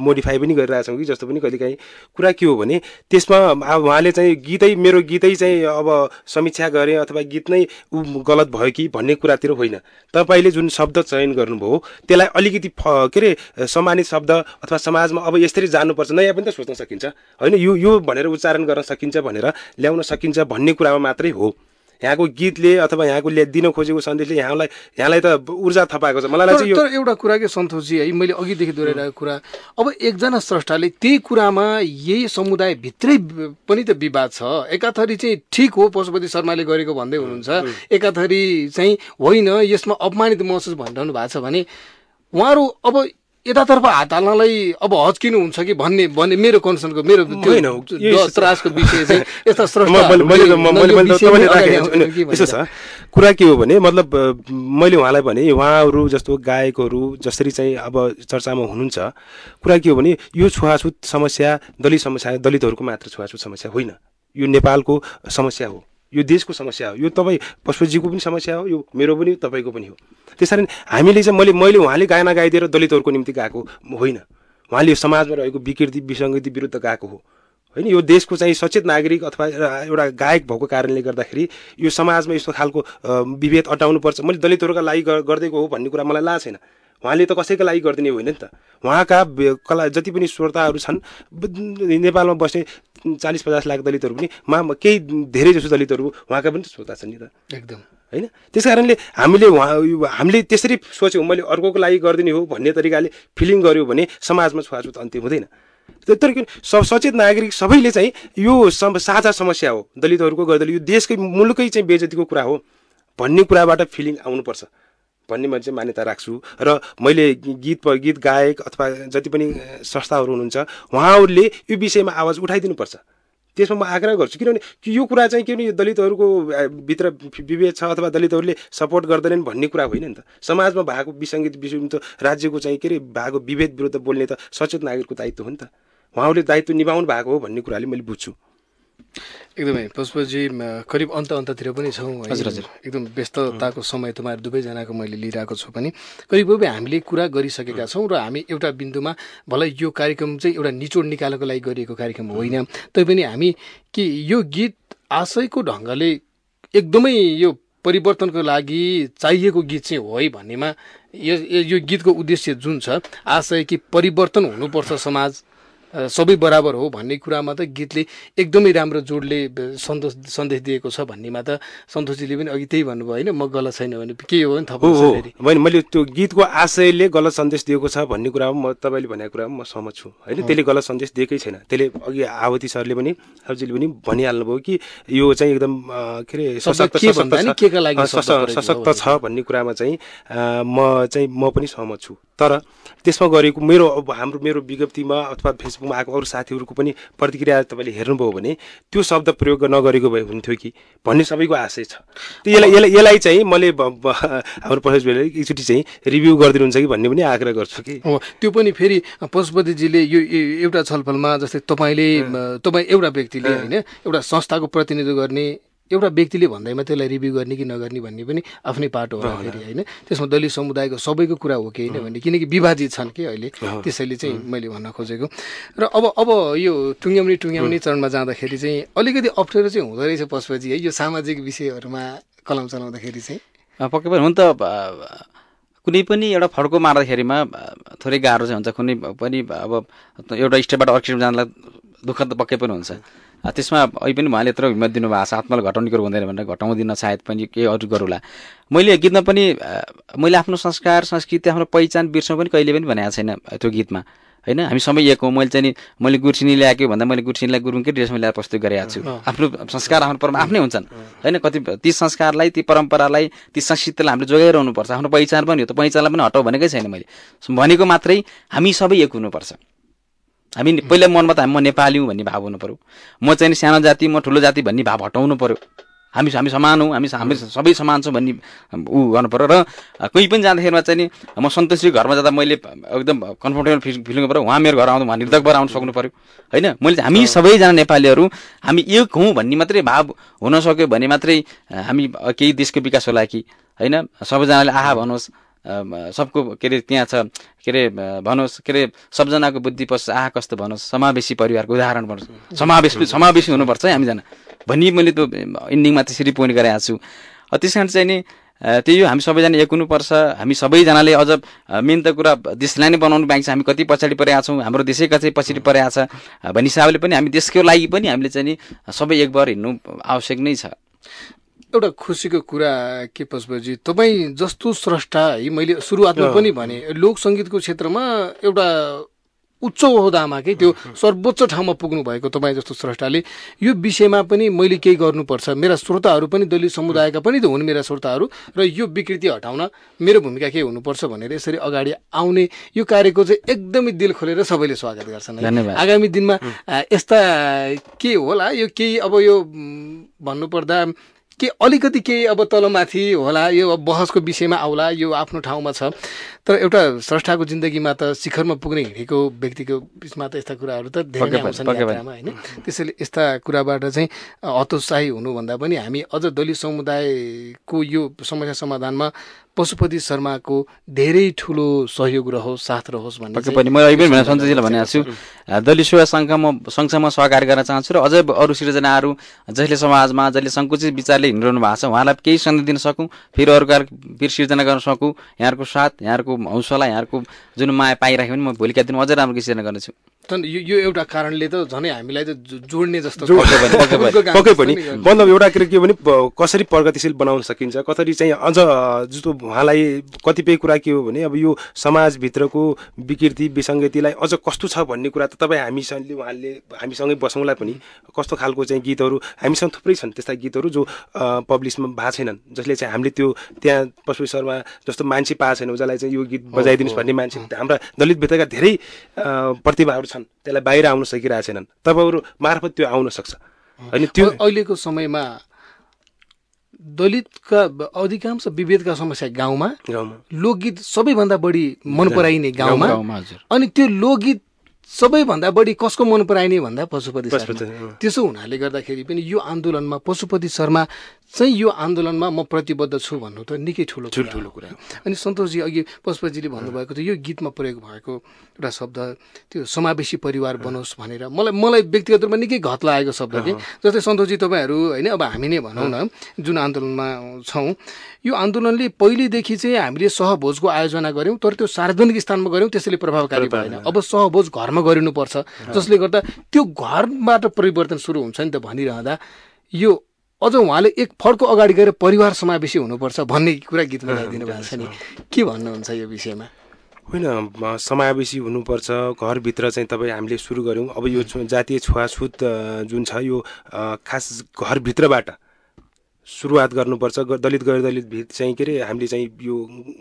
मोडिफाई पनि गरिरहेछौँ कि जस्तो पनि कहिलेकाहीँ कुरा के हो भने त्यसमा अब उहाँले चाहिँ गीतै मेरो गीतै चाहिँ अब समीक्षा गरेँ अथवा गीत नै ऊ गलत भयो कि भन्ने कुरातिर होइन। तपाईँले जुन शब्द चयन गर्नुभयो त्यसलाई अलिकति के अरे सम्मानित शब्द अथवा समाजमा अब यसरी जानुपर्छ नयाँ पनि त सोच्न सकिन्छ। होइन यो यो भनेर उच्चारण गर्न सकिन्छ भनेर ल्याउन सकिन्छ भन्ने कुरामा मात्रै हो। यहाँको गीतले अथवा यहाँको दिन खोजेको सन्देशले यहाँलाई यहाँलाई त ऊर्जा थपाएको छ। मलाई लाग्छ यो तर एउटा कुरा के सन्तोषजी है मैले अघिदेखि दोहोऱ्याएको कुरा अब एकजना स्रष्टाले त्यही कुरामा यही समुदायभित्रै पनि त विवाद छ। एकाथरी चाहिँ ठिक हो पशुपति शर्माले गरेको भन्दै हुनुहुन्छ। एकाथरी चाहिँ होइन यसमा अपमानित महसुस भनिरहनु भएको छ भने उहाँहरू अब यतातर्फ हात हाल्नलाई अब हच्किनुहुन्छ कि भन्ने भन्ने मेरो कन्सर्नको मेरो त्रासको विषय चाहिँ यस्ता यसो छ कुरा के हो भने मतलब मैले उहाँलाई भने उहाँहरू जस्तो गायकहरू जसरी चाहिँ अब चर्चामा हुनुहुन्छ कुरा के हो भने यो छुवाछुत समस्या दलित समस्या दलितहरूको मात्र छुवाछुत समस्या होइन। यो नेपालको समस्या हो। यो देशको समस्या हो। यो तपाईँ पशुजीको पनि समस्या हो यो मेरो पनि तपाईँको पनि हो। त्यस कारण हामीले चाहिँ मैले मैले उहाँले गाना गाइदिएर दलितहरूको निम्ति गएको होइन। उहाँले समाजमा रहेको विकृति विसङ्गति विरुद्ध गएको हो। होइन यो देशको चाहिँ सचेत नागरिक अथवा एउटा गायक भएको कारणले गर्दाखेरि यो समाजमा यस्तो खालको विभेद अटाउनुपर्छ। मैले दलितहरूका लागि गरिदिएको हो भन्ने कुरा मलाई लाग्छ छैन। उहाँले त कसैको लागि गरिदिने होइन नि त। उहाँका कला जति पनि श्रोताहरू छन् नेपालमा बस्ने चालिस पचास लाख दलितहरू पनि मा केही धेरै जसो दलितहरू उहाँका पनि श्रोता छन् नि त। एकदम। होइन? त्यस कारणले हामीले उहाँ हामीले त्यसरी सोच्यौँ मैले अर्कोको लागि गरिदिने हो भन्ने तरिकाले फिलिङ गऱ्यो भने समाजमा छुवाछुत अन्त्य हुँदैन। तर किन सचेत नागरिक सबैले चाहिँ यो साझा समस्या हो दलितहरूको गर्दा यो देशकै मुलुकै चाहिँ बेजतीको कुरा हो भन्ने कुराबाट फिलिङ आउनुपर्छ। भन्ने मैले चाहिँ मान्यता राख्छु। र मैले गीत गीत गायक अथवा जति पनि संस्थाहरू हुनुहुन्छ उहाँहरूले यो विषयमा आवाज उठाइदिनुपर्छ। त्यसमा म आग्रह गर्छु किनभने यो कुरा चाहिँ के भने दलितहरूको भित्र विभेद छ अथवा दलितहरूले सपोर्ट गर्दैनन् भन्ने कुरा होइन नि त। समाजमा भएको विसङ्गीत विषय राज्यको चाहिँ के अरे भएको विभेद विरुद्ध बोल्ने त सचेत नागरिकको दायित्व हो नि त। उहाँहरूले दायित्व निभाउनु भएको हो भन्ने कुराले मैले बुझ्छु। एकदमै पुष्पजी करिब अन्त अन्ततिर पनि छौँ हजुर हजुर। एकदम व्यस्तताको समय तपाईँहरू दुवैजनाको मैले लिइरहेको छु पनि। करिब करिब हामीले कुरा गरिसकेका छौँ र हामी एउटा बिन्दुमा भलै यो कार्यक्रम चाहिँ एउटा निचोड निकाल्नको लागि गरिएको कार्यक्रम होइन। तैपनि हामी कि यो गीत आशयको ढङ्गले एकदमै यो परिवर्तनको लागि चाहिएको गीत चाहिँ हो है भन्नेमा यो यो गीतको उद्देश्य जुन छ आशय कि परिवर्तन हुनुपर्छ समाज। सबै बराबर हो भन्ने कुरामा त गीतले एकदमै राम्रो जोडले सन्तोष सन्देश दिएको छ भन्नेमा त सन्तोषजीले पनि अघि त्यही भन्नुभयो होइन म गलत छैन भने के हो होइन मैले त्यो गीतको आशयले गलत सन्देश दिएको छ भन्ने कुरामा म तपाईँले भनेको कुरामा म सहमत छु होइन? त्यसले गलत सन्देश दिएकै छैन। त्यसले अघि आवती सरले पनि अब्जीले पनि भनिहाल्नुभयो कि यो चाहिँ एकदम के अरे सशक्त सशक्त छ। भन्ने कुरामा चाहिँ म चाहिँ म पनि सहमत छु। तर त्यसमा गरेको मेरो अब हाम्रो मेरो विज्ञप्तिमा अथवा फेसबुकमा आएको अरू साथीहरूको पनि प्रतिक्रिया तपाईँले हेर्नुभयो भने त्यो शब्द प्रयोग नगरेको भए हुन्थ्यो कि? भन्ने सबैको आशय छ। त्यो यसलाई यसलाई यसलाई चाहिँ मैले हाम्रो पशुपतिजीले एकचोटि चाहिँ रिभ्यू गरिदिनुहुन्छ कि भन्ने पनि आग्रह गर्छु कि? हो त्यो पनि फेरि पशुपतिजीले यो एउटा छलफलमा जस्तै तपाईँले तपाईँ एउटा व्यक्तिले होइन एउटा संस्थाको प्रतिनिधित्व गर्ने एउटा व्यक्तिले भन्दैमा त्यसलाई रिभ्यू गर्ने कि नगर्ने भन्ने पनि आफ्नै पाटो हो फेरि होइन? त्यसमा दलित समुदायको सबैको कुरा हो कि होइन भन्ने? किनकि विभाजित छन् कि अहिले। त्यसैले चाहिँ मैले भन्न खोजेको। र अब अब यो टुङ्ग्याउने टुङ्ग्याउने चरणमा जाँदाखेरि चाहिँ अलिकति अप्ठ्यारो चाहिँ हुँदो रहेछ पशुपति है? यो सामाजिक विषयहरूमा कलम चलाउँदाखेरि चाहिँ। पक्कै पनि हुन त कुनै पनि एउटा फड्को मार्दाखेरिमा थोरै गाह्रो चाहिँ हुन्छ। कुनै पनि अब एउटा स्टेपबाट अर्को जानलाई दुःख त पक्कै पनि हुन्छ। त्यसमा अहिले पनि उहाँले यत्रो हिम्मत दिनुभएको छ आत्मालाई घटाउने कुरो हुँदैन भनेर घटाउँदिन सायद पनि केही अरू गरौँला। मैले गीतमा पनि मैले आफ्नो संस्कार संस्कृति आफ्नो पहिचान बिर्सौँ पनि कहिले पनि भनेको छैन त्यो गीतमा। होइन? हामी सबै एक हो। मैले चाहिँ नि मैले गुर्सिनी ल्याएको भन्दा मैले गुर्सिनीलाई गुरुङकै ड्रेसमा ल्याएर प्रस्तुत गरेको छु। आफ्नो संस्कार आफ्नो परम आफ्नै हुन्छन्। होइन? कति ती संस्कारलाई ती परम्परालाई ती संस्कृतिलाई हामीले जोगाइरहनुपर्छ आफ्नो पहिचान पनि हो। त पहिचानलाई पनि हटाउ भनेकै छैन मैले। भनेको मात्रै हामी सबै एक हुनुपर्छ। हामी पहिला मनमा त म नेपाली हुँ भन्ने भाव हुनु पऱ्यो म चाहिँ सानो जाति म ठुलो जाति भन्ने भाव हटाउनु पऱ्यो हामी हामी समान हौँ हामी हामी सबै समान छौँ भन्ने ऊ गर्नु पऱ्यो र कोही पनि जाँदाखेरिमा चाहिँ म सन्तोषी घरमा जाँदा मैले एकदम कम्फर्टेबल फिल फिल पऱ्यो उहाँ मेरो घर आउँदा उहाँ निर्धकबाट आउनु सक्नु पऱ्यो होइन? मैले हामी सबैजना नेपालीहरू हामी एक हौँ भन्ने मात्रै भाव हुन सक्यो भने मात्रै हामी केही देशको विकास होला कि होइन? सबैजनाले आहा भन्नुहोस्। सबको के अरे त्यहाँ छ के अरे भन्नुहोस् के अरे सबजनाको बुद्धि पस आह कस्तो भन्नुहोस् समावेशी परिवारको उदाहरण भन्नुहोस् समावेश समावेशी हुनुपर्छ है हामीजना। भनी मैले त्यो इन्डिङमा त्यसरी पोइन्ट गरेको छु। त्यस कारण चाहिँ नि त्यही हो हामी सबैजना एक हुनुपर्छ हामी सबैजनाले अझ मेन त कुरा देशलाई नै बनाउनु बाहेक छ। हामी कति पछाडि परेका छौँ हाम्रो देशै कति पछाडि परेको छ। भन्ने हिसाबले पनि हामी देशको लागि पनि हामीले चाहिँ नि सबै एक भएर हिँड्नु आवश्यक नै छ। एउटा खुसीको कुरा के पशुपति तपाईँ जस्तो स्रष्टा है मैले सुरुवातमा पनि भने लोक सङ्गीतको क्षेत्रमा एउटा उच्च ओहदामा के त्यो सर्वोच्च ठाउँमा पुग्नु भएको तपाईँ जस्तो स्रष्टाले यो विषयमा पनि मैले केही गर्नुपर्छ। मेरा श्रोताहरू पनि दलित समुदायका पनि त हुन् मेरा श्रोताहरू र यो विकृति हटाउन मेरो भूमिका के हुनुपर्छ भनेर यसरी अगाडि आउने यो कार्यको चाहिँ एकदमै दिल खोलेर सबैले स्वागत गर्छन् आगामी दिनमा यस्ता के होला? यो केही अब यो भन्नुपर्दा के अलिकति केही अब तलमाथि होला यो बहसको विषयमा आउला यो आफ्नो ठाउँमा छ। तर एउटा स्रष्टाको जिन्दगीमा त शिखरमा पुग्ने हिँडेको व्यक्तिको बिचमा त यस्ता कुराहरू त धेरै नै आउँछन् यात्रामा होइन? त्यसैले यस्ता कुराबाट चाहिँ हतोत्साही हुनुभन्दा पनि हामी अझ दलित समुदायको यो समस्या समाधानमा पशुपति शर्माको धेरै ठुलो सहयोग रहोस् साथ रहोस् भन्ने मैले अहिले पनि। सन्तोषजीलाई भनेको छु। दलित सेवा सङ्घमा सङ्घसँग सहकारी गर्न चाहन्छु र अझै अरू सिर्जनाहरू जसले समाजमा जसले सङ्कुचित विचारले हिँडिरहनु भएको छ उहाँलाई केही सन्देश दिन सकौँ फेरि अरूका फेरि सिर्जना गर्न सकौँ यहाँहरूको साथ यहाँहरूको हौसला यहाँहरूको जुन माया पाइराख्यो भने म भोलिका दिनमा अझै राम्रो सिर्जना गर्नेछु। यो यो एउटा कारणले त झनै हामीलाई त जोड्ने जस्तो पक्कै पनि मतलब एउटा के के भने कसरी प्रगतिशील बनाउन सकिन्छ कसरी चाहिँ अझ जस्तो उहाँलाई कतिपय कुरा के हो भने अब यो समाजभित्रको विकृति विसङ्गतिलाई अझ कस्तो छ भन्ने कुरा त तपाईँ हामीसँगले उहाँले हामीसँगै बसौँला पनि कस्तो खालको चाहिँ गीतहरू हामीसँग थुप्रै छन् त्यस्ता गीतहरू जो पब्लिसमा भएको छैनन् जसले चाहिँ हामीले त्यो त्यहाँ पशु शर्मा जस्तो मान्छे पाएको छैन जसलाई चाहिँ यो गीत बजाइदिनुहोस् भन्ने मान्छे हाम्रा दलितभित्रका धेरै प्रतिभाहरू छन्। त्यसलाई बाहिर आउन सकिरहेको छैनन्। तपाईँहरू मार्फत त्यो आउन सक्छ। होइन त्यो अहिलेको समयमा दलितका अधिकांश विभेदका समस्या गाउँमा लोकगीत सबैभन्दा बढी मन पराइने गाउँमा अनि त्यो लोकगीत सबैभन्दा बढी कसको मन पराइने भन्दा पशुपति त्यसो हुनाले गर्दाखेरि पनि यो आन्दोलनमा पशुपति शर्मा चाहिँ यो आन्दोलनमा म प्रतिबद्ध छु भन्नु त निकै ठुलो ठुलो कुरा अनि सन्तोषजी अघि पशुपतिजीले भन्नुभएको थियो यो गीतमा प्रयोग भएको एउटा शब्द त्यो समावेशी परिवार बनोस् भनेर। मलाई मलाई व्यक्तिगत रूपमा निकै घत लागेको शब्द थिएँ जस्तै सन्तोषजी तपाईँहरू होइन अब हामी नै भनौँ न जुन आन्दोलनमा छौँ यो आन्दोलनले पहिलेदेखि चाहिँ हामीले सहभोजको आयोजना गऱ्यौँ तर त्यो सार्वजनिक स्थानमा गऱ्यौँ त्यसैले प्रभावकारी भएन। अब सहभोज घरमा गरिनुपर्छ। जसले गर्दा त्यो घरबाट परिवर्तन सुरु हुन्छ नि त भनिरहँदा यो अझ उहाँले एक फड्को अगाडि गएर परिवार समावेशी हुनुपर्छ भन्ने कुरा गीतमा गाइदिनु भएको छ नि। के भन्नुहुन्छ यो विषयमा? होइन समावेशी हुनुपर्छ घरभित्र चाहिँ तपाईँ हामीले सुरु गऱ्यौँ। अब यो जातीय छुवाछुत जुन छ यो खास घरभित्रबाट सुरुवात गर्नुपर्छ। दलित गैर दलित भित चाहिँ के अरे हामीले चाहिँ यो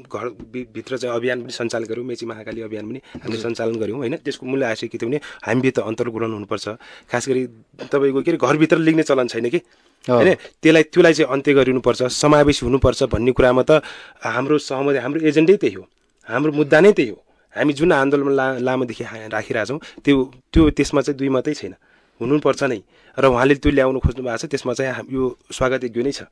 घर भित्र चाहिँ अभियान पनि सञ्चालन गऱ्यौँ। मेची महाकाली अभियान पनि हामीले सञ्चालन गऱ्यौँ होइन? त्यसको मूल्य आशय के थियो भने हामीभित्र अन्तर्ग्रहण हुनुपर्छ। खास गरी तपाईँको के अरे घरभित्र लिग्ने चलन छैन कि? होइन त्यसलाई त्यसलाई चाहिँ अन्त्य गरिनुपर्छ समावेश हुनुपर्छ भन्ने कुरामा त हाम्रो सहमति हाम्रो एजेन्डै त्यही हो। हाम्रो मुद्दा नै त्यही हो। हामी जुन आन्दोलन ला लामोदेखि राखिरहेछौँ त्यो त्यो त्यसमा चाहिँ दुई मात्रै छैन। हुनुपर्छ नै। र उहाँले त्यो ल्याउनु खोज्नु भएको छ त्यसमा चाहिँ यो स्वागत योग्य नै छ।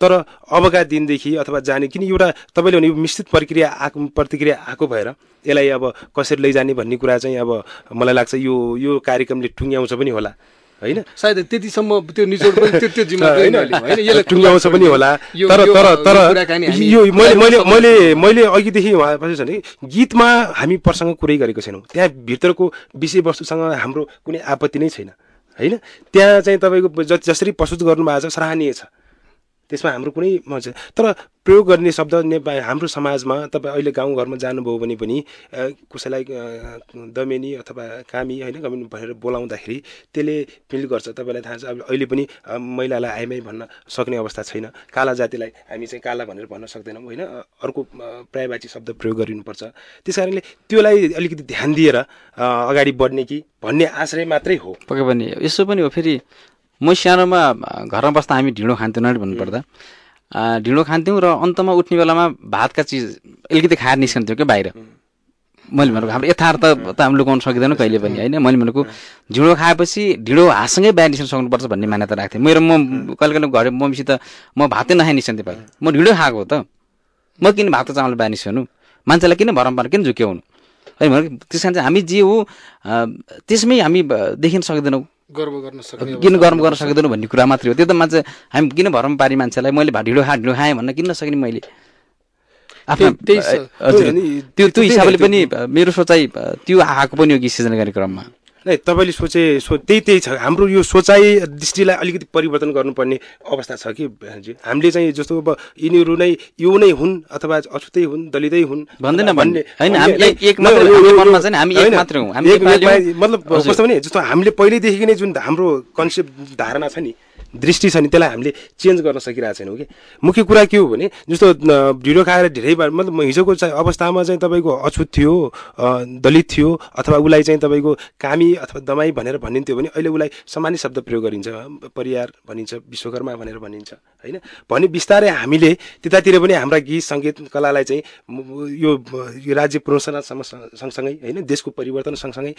तर अबका दिनदेखि अथवा जाने किन एउटा तपाईँले भने मिश्रित प्रक्रिया आएको प्रतिक्रिया आएको भएर यसलाई अब कसरी लैजाने भन्ने कुरा चाहिँ अब मलाई लाग्छ यो यो कार्यक्रमले टुङ्ग्याउँछ पनि होला। होइन? सायद त्यतिसम्म त्यो निचोड पनि त्यो त्यो जिम्मा होइन। टुङ्ग्याउँछ पनि होला। तर तर तर यो मैले मैले मैले मैले अघिदेखि उहाँ छ भने गीतमा हामी प्रसङ्ग कुरै गरेको छैनौँ। त्यहाँ भित्रको विषयवस्तुसँग हाम्रो कुनै आपत्ति नै छैन। होइन? त्यहाँ चाहिँ तपाईँको जसरी प्रस्तुत गर्नुभएको छ सराहनीय छ। त्यसमा हाम्रो कुनै तर प्रयोग गर्ने शब्द नेपाल हाम्रो समाजमा तपाईँ अहिले गाउँघरमा जानुभयो भने पनि कसैलाई दमेनी अथवा कामी होइन कमी भनेर बोलाउँदाखेरि त्यसले फिल गर्छ। तपाईँलाई थाहा छ अब अहिले पनि महिलालाई आइमाई भन्न सक्ने अवस्था छैन। काला जातिलाई हामी चाहिँ काला भनेर भन्न सक्दैनौँ होइन? अर्को प्रायवाची शब्द प्रयोग गरिनुपर्छ। त्यस कारणले त्योलाई अलिकति ध्यान दिएर अगाडि बढ्ने कि भन्ने आश्रय मात्रै हो। पक्कै पनि। यसो पनि हो फेरि म सानोमा घरमा बस्दा हामी ढिँडो खान्थ्यौँ भन्नुपर्दा। ढिँडो खान्थ्यौँ र अन्तमा उठ्ने बेलामा भातका चिज अलिकति खाएर निस्कन्थ्यौँ क्या बाहिर। मैले भनेको हाम्रो यथार्थ त हामी लुकाउनु सकिँदैन कहिले पनि होइन? मैले भनेको ढिँडो खाएपछि ढिँडो हातसँगै बिहान निस्कनु सक्नुपर्छ भन्ने मान्यता राख्थेँ। मेरो म कहिले कहिले घर मम्मीसित म भातै नखाइ निस्कन्थेँ पाएँ म ढिँडो खाएको त। म किन भात चामल बिहान निस्कनु? मान्छेलाई किन भरम किन झुक्याउनु होइन भनेको त्यस कारण चाहिँ हामी जे हो त्यसमै हामी देखिन सक्दैनौँ। गर्व गर्न सक्ने किन गर्व गर्न सक्दैनौँ भन्ने कुरा मात्रै हो। त्यो त मान्छे हामी किन भरम पारी मान्छेलाई मैले ढिँडो खा ढिँडो खाएँ भन्न किन नसक्ने मैले। आफ्नो त्यो त्यो हिसाबले पनि मेरो सोचाइ त्यो आएको पनि हो कि सिर्जना कार्यक्रममा। नै तपाईँले सोचे सो त्यही त्यही छ। हाम्रो यो सोचाइ दृष्टिलाई अलिकति परिवर्तन गर्नुपर्ने अवस्था छ कि हामीले चाहिँ जस्तो अब यिनीहरू नै यो नै हुन् अथवा अछुतै हुन् दलितै हुन् भन्दैन भन्ने। मतलब कस्तो भने जस्तो हामीले पहिल्यैदेखि नै जुन हाम्रो कन्सेप्ट धारणा छ नि दृष्टि छ नि त्यसलाई हामीले चेन्ज गर्न सकिरहेको छैनौँ कि? मुख्य कुरा के हो भने जस्तो ढिँडो खाएर धेरै मतलब हिजोको चाहिँ अवस्थामा चाहिँ तपाईँको अछुत थियो दलित थियो अथवा उसलाई चाहिँ तपाईँको कामी अथवा दमाई भनेर भनिन्थ्यो भने अहिले उसलाई सामान्य शब्द प्रयोग गरिन्छ परिवार भनिन्छ विश्वकर्मा भनेर भनिन्छ होइन? भने बिस्तारै हामीले त्यतातिर पनि हाम्रा गीत सङ्गीत कलालाई चाहिँ यो राज्य पुनर्सनासम्म सँगसँगै होइन? देशको परिवर्तन सँगसँगै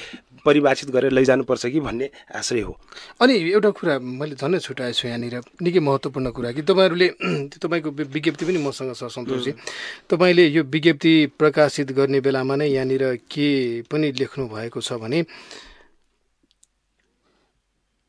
परिभाषित गरेर लैजानुपर्छ कि भन्ने आश्रय हो। अनि एउटा कुरा मैले झन् छुट्याएँ छु यहाँनिर। निकै महत्त्वपूर्ण कुरा कि तपाईँहरूले तपाईँको विज्ञप्ति पनि मसँग छ सन्तोषजी। तपाईँले यो विज्ञप्ति प्रकाशित गर्ने बेलामा नै यहाँनिर के पनि लेख्नु भएको छ भने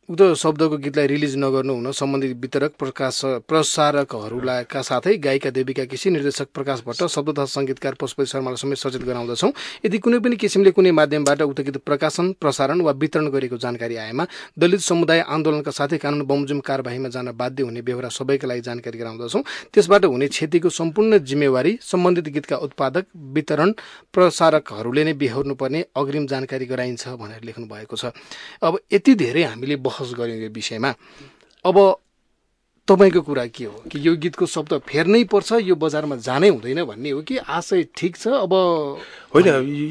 उक्त शब्दको गीतलाई रिलिज नगर्नु हुन सम्बन्धित वितरक प्रकाश प्रसारकहरूलाई साथै गायिका देविका केसी निर्देशक प्रकाश भट्ट शब्द तथा सङ्गीतकार पशुपति शर्मालाई समेत सचेत गराउँदछौँ। यदि कुनै पनि किसिमले कुनै माध्यमबाट उक्त गीत प्रकाशन प्रसारण वा वितरण गरेको जानकारी आएमा दलित समुदाय आन्दोलनका साथै कानुन बमोजिम कार्यवाहीमा जान बाध्य हुने बेहोरा सबैका लागि जानकारी गराउँदछौँ। त्यसबाट हुने क्षतिको सम्पूर्ण जिम्मेवारी सम्बन्धित गीतका उत्पादक वितरण प्रसारकहरूले नै बेहोर्नुपर्ने अग्रिम जानकारी गराइन्छ भनेर लेख्नु भएको छ। अब यति धेरै हामीले बहस गऱ्यौँ यो विषयमा। अब तपाईँको कुरा के हो? कि यो गीतको शब्द फेर्नै पर्छ यो बजारमा जानै हुँदैन भन्ने हो कि आशय ठिक छ? अब होइन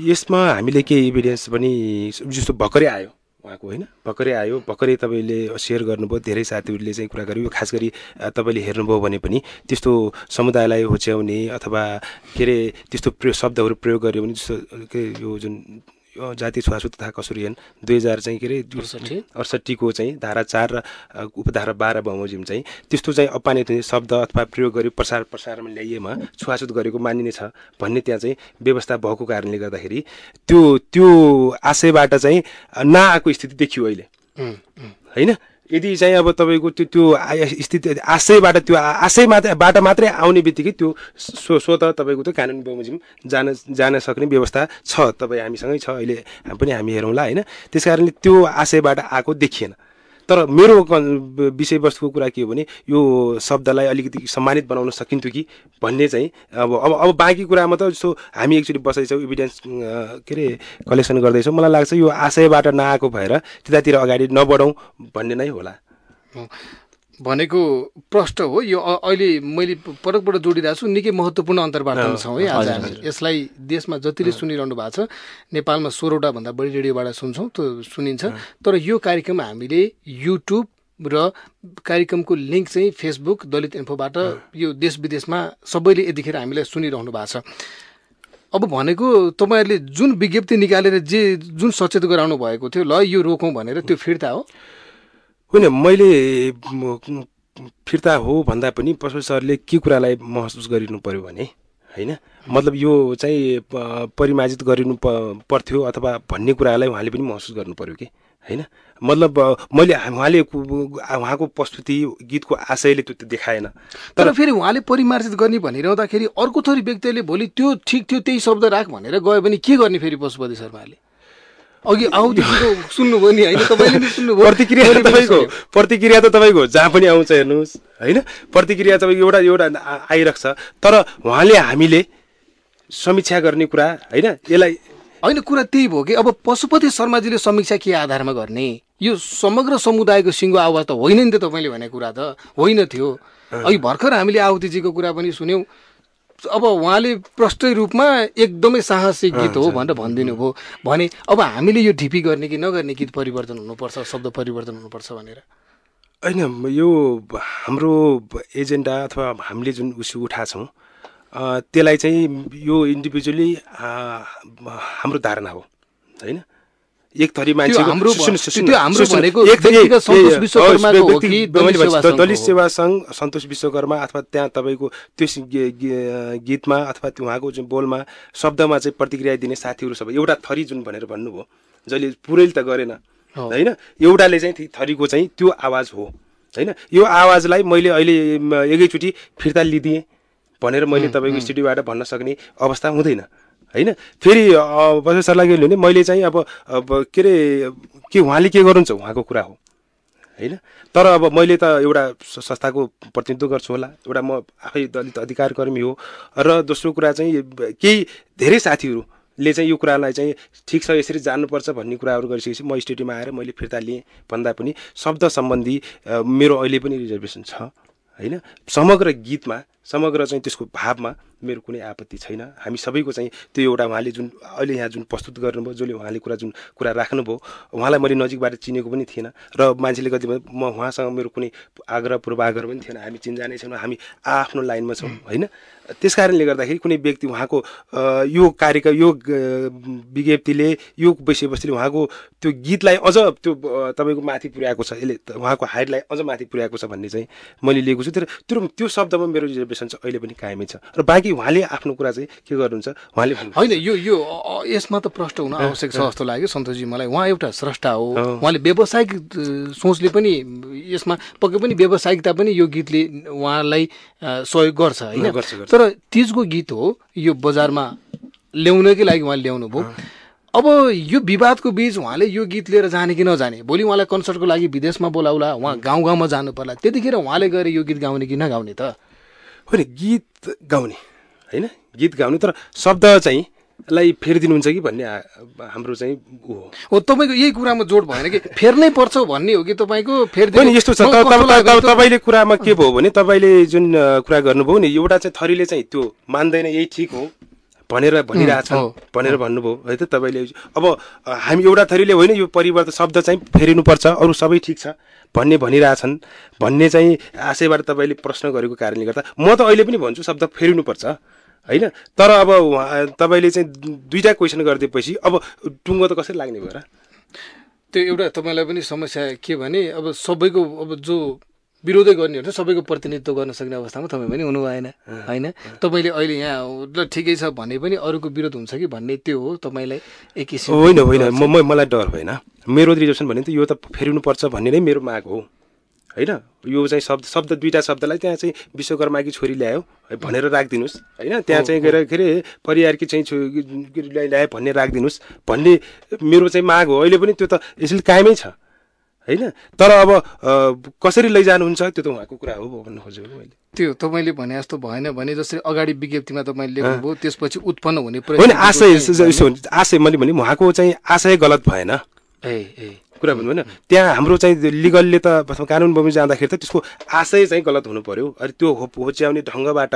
यसमा हामीले केही इभिडेन्स पनि जस्तो भर्खरै आयो उहाँको होइन? भर्खरै आयो भर्खरै तपाईँले सेयर गर्नुभयो धेरै साथीहरूले चाहिँ कुरा गर्यो खास गरी तपाईँले हेर्नुभयो भने पनि त्यस्तो समुदायलाई होच्याउने अथवा के अरे त्यस्तो प्रयोग शब्दहरू प्रयोग गर्यो भने जस्तो के यो जुन जातीय छुवाछुत तथा कसुरी दुई हजार चाहिँ के अरे अडसट्ठीको चाहिँ धारा चार र उपधारा बाह्र बमोजिम चाहिँ त्यस्तो चाहिँ अपानित हुने शब्द अथवा प्रयोग गरी प्रसार प्रसारमा ल्याइएमा छुवाछुत गरेको मानिने छ भन्ने त्यहाँ चाहिँ व्यवस्था भएको कारणले गर्दाखेरि त्यो त्यो आशयबाट चाहिँ नआएको स्थिति देखियो अहिले। होइन? यदि चाहिँ अब तपाईँको त्यो त्यो स्थिति आशयबाट त्यो आशय मात्रबाट मात्रै आउने बित्तिकै त्यो स्व स्वत तपाईँको त्यो कानुनी बमोजिम जान जान सक्ने व्यवस्था छ तपाईँ हामीसँगै छ अहिले पनि हामी हेरौँला होइन? त्यस कारणले त्यो आशयबाट आएको देखिएन। तर मेरो विषयवस्तुको कुरा के हो भने यो शब्दलाई अलिकति सम्मानित बनाउन सकिन्थ्यो कि भन्ने चाहिँ अब अब अब बाँकी कुरामा त जस्तो हामी एक्चुली बस्दैछौँ इभिडेन्स के अरे कलेक्सन गर्दैछौँ। मलाई लाग्छ यो आशयबाट नआएको भएर त्यतातिर अगाडि नबढौँ भन्ने नै होला। भनेको प्रष्ट हो। यो अहिले मैले पटक पटक जोडिरहेको छु। निकै महत्त्वपूर्ण अन्तर्वार्तामा छौँ है। आज हामी यसलाई देशमा जतिले सुनिरहनु भएको छ नेपालमा सोह्रवटा भन्दा बढी रेडियोबाट सुन्छौँ त्यो सुनिन्छ। तर यो कार्यक्रम हामीले युट्युब र कार्यक्रमको लिङ्क चाहिँ फेसबुक दलित इन्फोबाट यो देश विदेशमा सबैले यतिखेर हामीलाई सुनिरहनु भएको छ। अब भनेको तपाईँहरूले जुन विज्ञप्ति निकालेर जे जुन सचेत गराउनु भएको थियो ल यो रोकौँ भनेर त्यो फिर्ता हो। होइन मैले फिर्ता हो भन्दा पनि पशु सरले के कुरालाई महसुस गरिनु पर्यो भने होइन? मतलब यो चाहिँ परिमार्जित गरिनु प पर्थ्यो अथवा भन्ने कुरालाई उहाँले पनि महसुस गर्नु पर्यो कि होइन? मतलब मैले उहाँले उहाँको प्रस्तुति गीतको आशयले त्यो देखाएन। तर फेरि उहाँले परिमार्जित गर्ने भनिरहँदाखेरि अर्को थरी व्यक्तिले भोलि त्यो ठिक थियो त्यही शब्द राख भनेर गयो भने के गर्ने फेरि पशुपति शर्माले? अघि आउँदिको सुन्नुभयो नि होइन? तपाईँले नि सुन्नुभयो। प्रतिक्रिया तपाईँको प्रतिक्रिया त तपाईँको जहाँ पनि आउँछ हेर्नुहोस् होइन? प्रतिक्रिया तपाईँको एउटा एउटा आइरहेको छ। तर उहाँले हामीले समीक्षा गर्ने कुरा होइन? यसलाई होइन कुरा त्यही भयो कि अब पशुपति शर्माजीले समीक्षा के आधारमा गर्ने? यो समग्र समुदायको सिङ्गो आवाज त होइन नि त तपाईँले भनेको कुरा त। होइन थियो। अघि भर्खर हामीले आहुतिजीको कुरा पनि सुन्यौँ। अब उहाँले प्रष्टै रूपमा एकदमै साहसिक गीत हो भनेर भनिदिनु भयो भने अब हामीले यो ढिपी गर्ने कि नगर्ने गीत परिवर्तन हुनुपर्छ शब्द परिवर्तन हुनुपर्छ भनेर? होइन यो हाम्रो एजेन्डा अथवा हामीले जुन उसो उठाएको छौँ अ, त्यसलाई चाहिँ यो इन्डिभिजुअली हाम्रो धारणा हो होइन? एक थरी मान्छे हाम्रो भ- त्यो हाम्रो भनेको व्यक्तिगत सन्तोष विश्वकर्माको हो कि दलित सेवा सङ्घ सन्तोष विश्वकर्मा अथवा त्यहाँ तपाईँको त्यो गीतमा अथवा उहाँको जुन बोलमा शब्दमा चाहिँ प्रतिक्रिया दिने साथीहरू सबै एउटा थरी जुन भनेर भन्नुभयो जसले पुरैले त गरेन। होइन? एउटाले चाहिँ थरीको चाहिँ त्यो आवाज हो होइन? यो आवाजलाई मैले अहिले एकैचोटि फिर्ता लिदिएँ भनेर मैले तपाईँको स्टुडियोबाट भन्न सक्ने अवस्था हुँदैन। होइन? फेरि बजार सरलाई के भने मैले चाहिँ अब अब के अरे के उहाँले के गर्नुहुन्छ? उहाँको कुरा हो। होइन? तर अब मैले त एउटा संस्थाको प्रतिनिधित्व गर्छु होला। एउटा म आफै दलित अधिकार कर्मी हो र दोस्रो कुरा चाहिँ केही धेरै साथीहरूले चाहिँ यो कुरालाई चाहिँ ठिक छ यसरी जान्नुपर्छ भन्ने कुराहरू गरिसकेपछि म स्टेडियममा आएर मैले फिर्ता लिएँ। भन्दा पनि शब्द सम्बन्धी मेरो अहिले पनि रिजर्भेसन छ। होइन? समग्र गीतमा समग्र चाहिँ त्यसको भावमा मेरो कुनै आपत्ति छैन। हामी सबैको चाहिँ त्यो एउटा उहाँले जुन अहिले यहाँ जुन प्रस्तुत गर्नुभयो जसले उहाँले कुरा जुन कुरा राख्नुभयो उहाँलाई मैले नजिकबाट चिनेको पनि थिएन र मान्छेले कति म उहाँसँग मेरो कुनै आग्रह पूर्वाग्रह पनि थिएन। हामी चिन्जानै छैनौँ हामी आफ्नो लाइनमा छौँ होइन? त्यस कारणले गर्दाखेरि कुनै व्यक्ति उहाँको यो कार्यक्रम यो विज्ञप्तिले यो विषयवस्तुले उहाँको त्यो गीतलाई अझ त्यो तपाईँको माथि पुर्याएको छ। यसले उहाँको हाइटलाई अझ माथि पुर्याएको छ भन्ने चाहिँ मैले लिएको छु। तर त्यो त्यो शब्दमा मेरो रिजर्भेसन चाहिँ अहिले पनि कायमै छ। र बाँकी उहाँले आफ्नो कुरा चाहिँ के गर्नुहुन्छ उहाँले होइन यो यो यसमा त प्रष्ट हुन आवश्यक छ जस्तो लाग्यो सन्तोषजी मलाई। उहाँ एउटा स्रष्टा हो। उहाँले व्यावसायिक सोचले पनि यसमा पक्कै पनि व्यावसायिकता पनि यो गीतले उहाँलाई सहयोग गर्छ होइन। तर तिजको गीत हो यो बजारमा ल्याउनकै लागि उहाँले ल्याउनु भयो अब यो विवादको बीच उहाँले यो गीत लिएर जाने कि नजाने? भोलि उहाँलाई कन्सर्टको लागि विदेशमा बोलाउला उहाँ गाउँ गाउँमा जानु पर्ला। त्यतिखेर उहाँले गएर यो गीत गाउने कि नगाउने त? होइन गीत गाउने। होइन? गीत गाउने तर शब्द चाहिँ लाई फेरिदिनुहुन्छ कि भन्ने हाम्रो चाहिँ ऊ हो। हो तपाईँको यही कुरामा जोड भएन कि? फेर्नै पर्छ भन्ने हो कि तपाईँको? फेरिदिनु- होइन यस्तो छ। तपाईँले कुरामा के भयो भने तपाईँले जुन कुरा गर्नुभयो नि एउटा चाहिँ थरीले चाहिँ त्यो मान्दैन यही ठिक हो। भनेर भनिरहेछन्। हो, भनेर भन्नुभयो। है त तपाईँले अब हामी एउटा थरीले होइन यो परिवर्तन शब्द चाहिँ फेरिनुपर्छ अरू सबै ठिक छ भन्ने भनिरहेछन्। भन्ने चाहिँ आशयबाट तपाईँले प्रश्न गरेको कारणले गर्दा म त अहिले पनि भन्छु शब्द फेरिनुपर्छ होइन? तर अब तपाईँले चाहिँ दुईवटा क्वेसन गरिदिएपछि अब टुङ्गो त कसरी लाग्ने भयो र? त्यो एउटा तपाईँलाई पनि समस्या के भने अब सबैको अब जो विरोधै गर्नेहरू सबैको प्रतिनिधित्व गर्न सक्ने अवस्थामा तपाईँ पनि हुनु भएन होइन तपाईँले अहिले यहाँ ल ठिकै छ भने पनि अरूको विरोध हुन्छ कि भन्ने त्यो हो तपाईँलाई एक किसिम होइन होइन म मलाई डर होइन मेरो रिजर्भेसन भने त यो त फेरिनुपर्छ भन्ने नै मेरो माग हो होइन यो चाहिँ शब्द शब्द दुईवटा शब्दलाई त्यहाँ चाहिँ विश्वकर्माकी छोरी ल्यायो है भनेर राखिदिनुहोस् होइन त्यहाँ चाहिँ गएर के अरे परिवारकी चाहिँ छोरी ल्यायो भन्ने राखिदिनुहोस् भन्ने मेरो चाहिँ माग हो अहिले पनि त्यो त यसले कायमै छ होइन? तर अब कसरी लैजानुहुन्छ? त्यो त उहाँको कुरा हो भन्नु खोजेको मैले। त्यो तपाईँले भने जस्तो भएन भने जसरी अगाडि विज्ञप्तिमा तपाईँले लेख्नुभयो त्यसपछि उत्पन्न हुने होइन आशय आशय मैले भने उहाँको चाहिँ आशय गलत भएन। ए ए। कुरा भन्नु होइन त्यहाँ हाम्रो चाहिँ लिगलले त अथवा कानुन बमोजिम जाँदाखेरि त त्यसको आशय चाहिँ गलत हुनु पर्यो। अनि त्यो होच्याउने ढङ्गबाट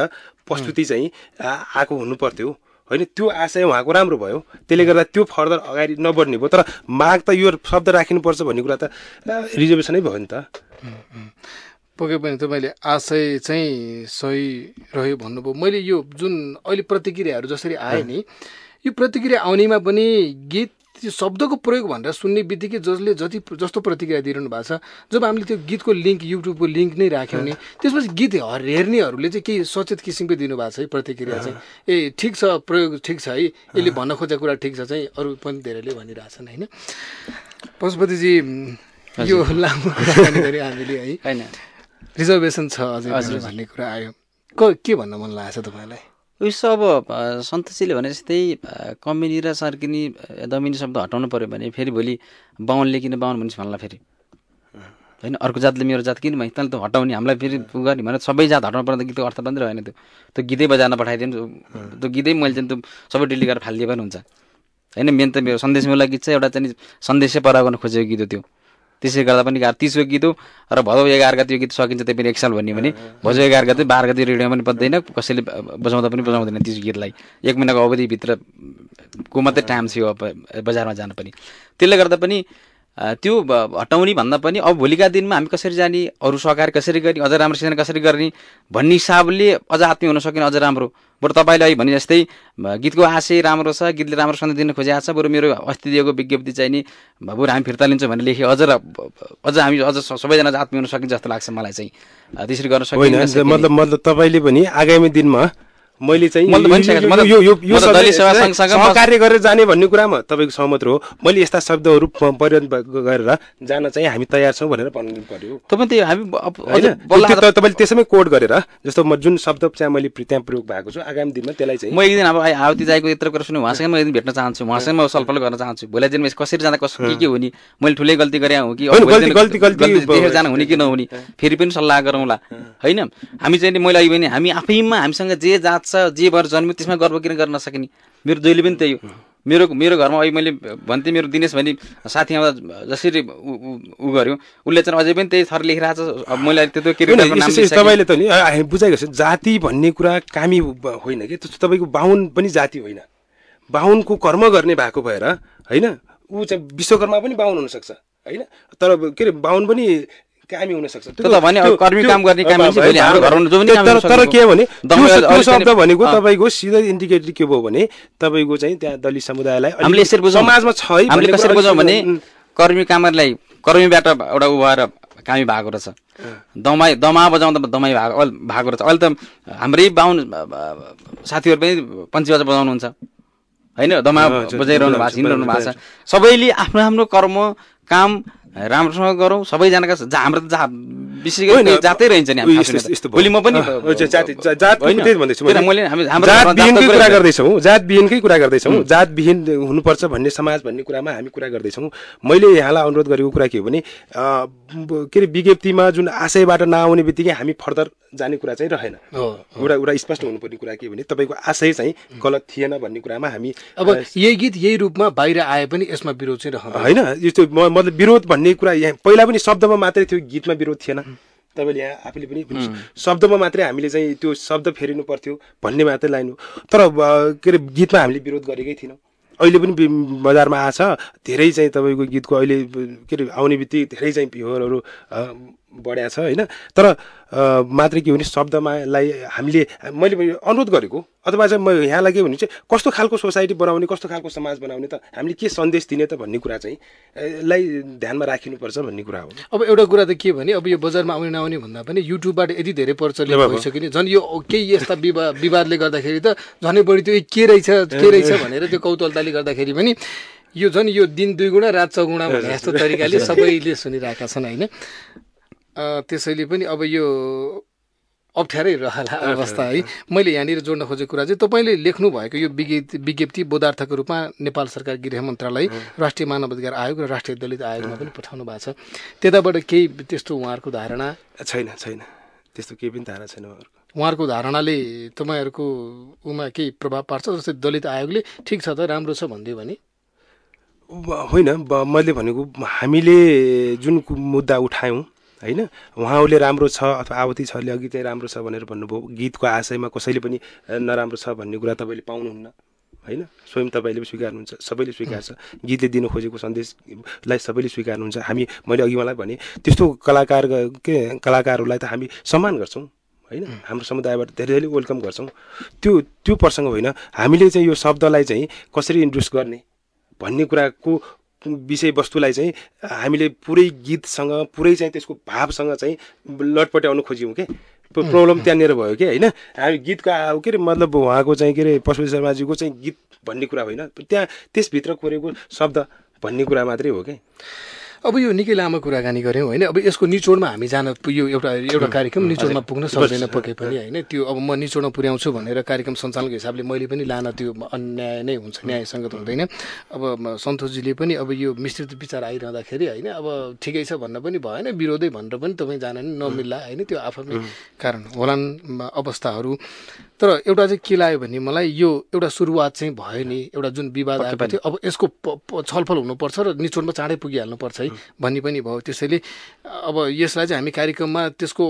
प्रस्तुति चाहिँ आएको हुनु पर्थ्यो। होइन त्यो आशय उहाँको राम्रो भयो। त्यसले गर्दा त्यो फर्दर अगाडि नबढ्ने भयो। तर माग त यो शब्द राखिनुपर्छ भन्ने कुरा त रिजर्भेसनै भयो नि त। पक्कै पनि तपाईँले आशय चाहिँ सही रह्यो भन्नुभयो। मैले यो जुन अहिले प्रतिक्रियाहरू जसरी आए नि यो प्रतिक्रिया आउनेमा पनि गीत त्यो शब्दको प्रयोग भनेर सुन्ने बित्तिकै जसले जति जस्तो प्रतिक्रिया दिइरहनु भएको छ जब हामीले त्यो गीतको लिङ्क युट्युबको लिङ्क नै राख्यौँ नि त्यसपछि गीत हर- हेर्नेहरूले चाहिँ केही सचेत किसिमको दिनुभएको छ है प्रतिक्रिया चाहिँ। ए ठिक छ प्रयोग ठिक छ है यसले भन्न खोजेको कुरा ठिक छ चाहिँ अरू पनि धेरैले भनिरहेछन् होइन। पशुपतिजी यो लामो कुराकानी हामीले है होइन। रिजर्भेसन छ अझै भन्ने कुरा आयो। क के भन्न मन लागेको छ तपाईँलाई? उसो अब सन्तोषीले भने जस्तै कमिनी र सर्किनी दमिनी शब्द हटाउनु पऱ्यो भने फेरि भोलि बाहुनले किन बाहुन भनिस् भन्ला फेरि? होइन अर्को जातले मेरो जात किन भने तैँले त हटाउने हामीलाई फेरि गर्ने भने सबै जात हटाउनु पर्दा गीतको अर्थ पनि रहेन त्यो। त्यो गीतै बजारमा पठाइदियो त्यो गीतै मैले चाहिँ त्यो सबै डिलिट गरेर फालिदिए पनि हुन्छ। होइन मेन त मेरो सन्देशमुला गीत चाहिँ एउटा चाहिँ सन्देशै परा गर्न खोजेको गीत हो त्यो। त्यसै गर्दा पनि गाह्रो तिसको गीत हो र भदौ एघार गति यो गीत सकिन्छ त्यही पनि एक साल भन्यो भने भजौ एघार गते बाह्र गति रेडियोमा पनि बज्दैन कसैले बजाउँदा पनि बजाउँदैन तिस गीतलाई। एक महिनाको अवधिभित्रको मात्रै टाइम थियो बजारमा जानु पनि। त्यसले गर्दा पनि त्यो हटाउने भन्दा पनि अब भोलिका दिनमा हामी कसरी जाने अरू सहकारी कसरी गर्ने अझ राम्रोसित कसरी गर्ने भन्ने हिसाबले अझ आत्मीय हुन सकिने अझ राम्रो। बरु तपाईँले अहिले भने जस्तै गीतको आशय राम्रो छ गीतले राम्रो सन्देश दिन खोजिएको छ बरु मेरो अस्ति दिएको विज्ञप्ति चाहिँ नि बरु हामी फिर्ता लिन्छौँ भनेर लेखेँ। अझ अझ हामी अझ सबैजना आत्मीय हुन सकिन्छ जस्तो लाग्छ मलाई चाहिँ। त्यसरी गर्न सकिन्छ मतलब मतलब तपाईँले पनि आगामी दिनमा मैले चाहिँ सहकार्य गरेर जाने भन्ने कुरामा तपाईँको सहमत हो मैले यस्ता शब्दहरू प्रयोग गरेर जान चाहिँ हामी तयार छौँ भनेर भन्नु पर्यो। तपाईँले त्यसैमै कोड गरेर जस्तो म जुन शब्द चाहिँ मैले त्यहाँ प्रयोग भएको छु आगामी दिनमा त्यसलाई चाहिँ म एक दिन अब आवती जाएको यत्रो कुरा सुन्नु उहाँसँग म एकदिन भेट्न चाहन्छु। उहाँसँग म छलफल गर्न चाहन्छु। भोलि दिनमा कसरी जाँदा कसो के के हुने? मैले ठुलै गल्ती गरेँ हो कि? गल्ती गल्ती जान हुने कि नहुने? फेरि पनि सल्लाह गरौँला। होइन? हामी चाहिँ मैले अहिले भने हामी आफैमा हामीसँग जे जात छ जे भएर जन्म्यो त्यसमा गर्व किन गर्न नसकिने। मेरो जहिले पनि त्यही हो। मेरो मेरो घरमा अहिले मैले भन्थेँ मेरो दिनेश भने साथी आउँदा जसरी ऊ गऱ्यो उसले चाहिँ अझै पनि त्यही थर लेखिरहेको छ अब मैले त्यत्रो के तपाईँले त नि बुझाएको छ जाति भन्ने कुरा कामी होइन कि? तपाईँको बाहुन पनि जाति होइन। बाहुनको कर्म गर्ने भएको भएर होइन ऊ चाहिँ विश्वकर्मा पनि बाहुन हुनसक्छ होइन? तर के अरे बाहुन पनि कामी हुन सक्छ कर्मी काम गर्ने तर के भने त्यो शब्द भनेको तपाईँको सिधै इन्डिकेटर के भयो भने तपाईँको चाहिँ त्यहाँ दलित समुदायलाई हामीले समाजमा छ हामीले कसरी बुझौँ भने कर्मी कामरलाई कर्मीबाट एउटा उ भएर कामी भएको रहेछ। दमाई दमा बजाउँदा दमाई भएको भएको रहेछ। अहिले त हाम्रै बाहुन साथीहरू पनि पन्ची बजा बजाउनुहुन्छ। होइन? दमा बजाइरहनु भएको छ हिँडिरहनु भएको छ। सबैले आफ्नो आफ्नो कर्म काम राम्रोसँग गरौँ सबैजनाका हाम्रो जा विशेष गरी जातै रहन्छ नि भोलि म पनि कुरा गर्दैछौँ जात विहीनकै कुरा गर्दैछौँ जात विहीन हुनुपर्छ भन्ने समाज भन्ने कुरामा हामी कुरा गर्दैछौँ। मैले यहाँलाई अनुरोध गरेको कुरा के हो भने के अरे विज्ञप्तिमा जुन आशयबाट नआउने बित्तिकै हामी फर्दर जाने कुरा चाहिँ रहेन। एउटा एउटा स्पष्ट हुनुपर्ने कुरा के भने तपाईँको आशय चाहिँ गलत थिएन भन्ने कुरामा हामी अब यही गीत यही रूपमा बाहिर आए पनि यसमा विरोध चाहिँ होइन यस्तो मतलब विरोध भन्ने कुरा यहाँ पहिला पनि शब्दमा मात्रै थियो गीतमा विरोध थिएन। तपाईँले यहाँ आफूले पनि शब्दमा मात्रै हामीले चाहिँ त्यो शब्द फेरिनु पर्थ्यो भन्ने मात्रै लाइनु। तर के अरे गीतमा हामीले विरोध गरेकै थिएनौँ। अहिले पनि बजारमा आछ। धेरै चाहिँ तपाईँको गीतको अहिले के अरे आउने बित्तिकै धेरै चाहिँ भ्युवरहरू बढ्या छ होइन? तर मात्रै के भने शब्दमालाई हामीले मैले अनुरोध गरेको अथवा चाहिँ म यहाँलाई के भने चाहिँ कस्तो खालको सोसाइटी बनाउने कस्तो खालको समाज बनाउने त हामीले के सन्देश दिने त भन्ने कुरा चाहिँ लाई ध्यानमा राखिनुपर्छ भन्ने कुरा हो। अब एउटा कुरा त के भने अब यो बजारमा आउने नआउने भन्दा पनि युट्युबबाट यति धेरै प्रचलित भइसक्यो नि झन् यो केही यस्ता विवाद विवादले गर्दाखेरि त झनै बढी त्यो के रहेछ के रहेछ भनेर त्यो कौतलताले गर्दाखेरि पनि यो झन् यो दिन दुई गुणा रात चौगुणा भन्ने यस्तो तरिकाले सबैले सुनिरहेका छन् होइन? त्यसैले पनि अब यो अप्ठ्यारै रहला अवस्था है। मैले यहाँनिर जोड्न खोजेको कुरा चाहिँ तपाईँले लेख्नु भएको यो विज्ञप्ति विज्ञप्ति बोधार्थको रूपमा नेपाल सरकार गृह मन्त्रालय राष्ट्रिय मानव अधिकार आयोग र राष्ट्रिय दलित आयोगमा पनि पठाउनु भएको छ। त्यताबाट केही त्यस्तो उहाँहरूको धारणा? छैन छैन। त्यस्तो केही पनि धारणा छैन उहाँहरूको। उहाँहरूको धारणाले तपाईँहरूको उमा केही प्रभाव पार्छ? जस्तै दलित आयोगले ठिक छ त राम्रो छ भनिदियो भने। होइन मैले भनेको हामीले जुन मुद्दा उठायौँ होइन? उहाँहरूले राम्रो छ अथवा आवती छले अघि चाहिँ राम्रो छ भनेर भन्नुभयो। गीतको आशयमा कसैले पनि नराम्रो छ भन्ने कुरा तपाईँले पाउनुहुन्न होइन? स्वयं तपाईँले पनि स्वीकार्नुहुन्छ सबैले स्वीकार्छ। गीतले दिनु खोजेको सन्देशलाई सबैले स्वीकार्नुहुन्छ। हामी मैले अघि मलाई भने त्यस्तो कलाकार के कलाकारहरूलाई त हामी सम्मान गर्छौँ होइन? हाम्रो समुदायबाट धेरै धेरै वेलकम गर्छौँ। त्यो त्यो प्रसङ्ग होइन हामीले चाहिँ यो शब्दलाई चाहिँ कसरी इन्ट्रोड्युस गर्ने भन्ने कुराको विषयवस्तुलाई चाहिँ हामीले पुरै गीतसँग पुरै चाहिँ त्यसको भावसँग चाहिँ लटपट्याउनु खोज्यौँ कि? प्रब्लम त्यहाँनिर भयो कि होइन? हामी गीतको के अरे मतलब उहाँको चाहिँ के अरे पशुपति शर्माजीको चाहिँ गीत भन्ने कुरा होइन। त्यहाँ त्यसभित्र कोरेको शब्द भन्ने कुरा मात्रै हो कि? अब यो निकै लामो कुराकानी गऱ्यौँ होइन। अब यसको निचोडमा हामी जान यो एउटा एउटा कार्यक्रम निचोडमा पुग्न सक्दैन पके पनि होइन। त्यो अब म निचोडमा पुर्याउँछु भनेर कार्यक्रम सञ्चालनको हिसाबले मैले पनि लान त्यो अन्याय नै हुन्छ न्यायसङ्गत हुँदैन। अब सन्तोषजीले पनि अब यो मिश्रित विचार आइरहँदाखेरि होइन अब ठिकै छ भन्न पनि भएन विरोधै भनेर पनि तपाईँ जान नि नमिल्ला होइन। त्यो आफ्नै कारण होलान् अवस्थाहरू। तर एउटा चाहिँ के लाग्यो भने मलाई यो एउटा सुरुवात चाहिँ भयो नि एउटा जुन विवाद आएको थियो अब यसको छलफल हुनुपर्छ र निचोडमा चाँडै पुगिहाल्नुपर्छ है। भन्ने पनि भयो। त्यसैले अब यसलाई चाहिँ हामी कार्यक्रममा त्यसको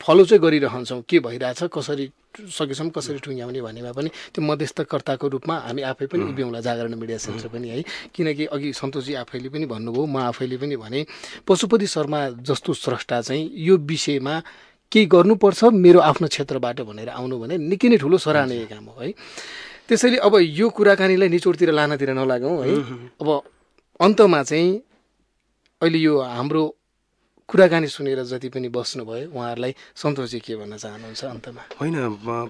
फलो चाहिँ गरिरहन्छौँ। के भइरहेछ कसरी सकेसम्म कसरी टुङ्ग्याउने भन्नेमा पनि त्यो मध्यस्थकर्ताको रूपमा हामी आफै पनि उभ्याउँला जागरण मिडिया सेन्टर पनि है। किनकि अघि सन्तोषजी आफैले पनि भन्नुभयो म आफैले पनि भने पशुपति शर्मा जस्तो स्रष्टा चाहिँ यो विषयमा केही गर्नुपर्छ मेरो आफ्नो क्षेत्रबाट भनेर आउनु भने निकै नै ठुलो सराहनीय काम हो है। त्यसैले अब यो कुराकानीलाई निचोडतिर लानतिर नलागौँ है। अब अन्तमा चाहिँ अहिले यो हाम्रो कुराकानी सुनेर जति पनि बस्नुभयो उहाँहरूलाई सन्तोषजी के भन्न चाहनुहुन्छ अन्तमा? होइन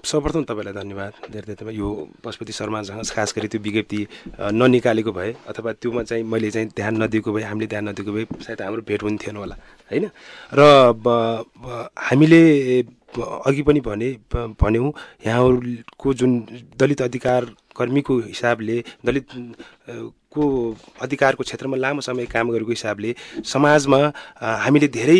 सर्वप्रथम तपाईँलाई धन्यवाद धेरै धेरै यो पशुपति शर्मासँग खास गरी त्यो विज्ञप्ति ननिकालेको भए अथवा त्योमा चाहिँ मैले चाहिँ ध्यान नदिएको भए हामीले ध्यान नदिएको भए सायद हाम्रो भेट हुने थिएन होला होइन? र हामीले अघि पनि भने भन्यौँ यहाँहरूको जुन दलित अधिकार कर्मीको हिसाबले दलित को अधिकारको क्षेत्रमा लामो समय काम गरेको हिसाबले समाजमा हामीले धेरै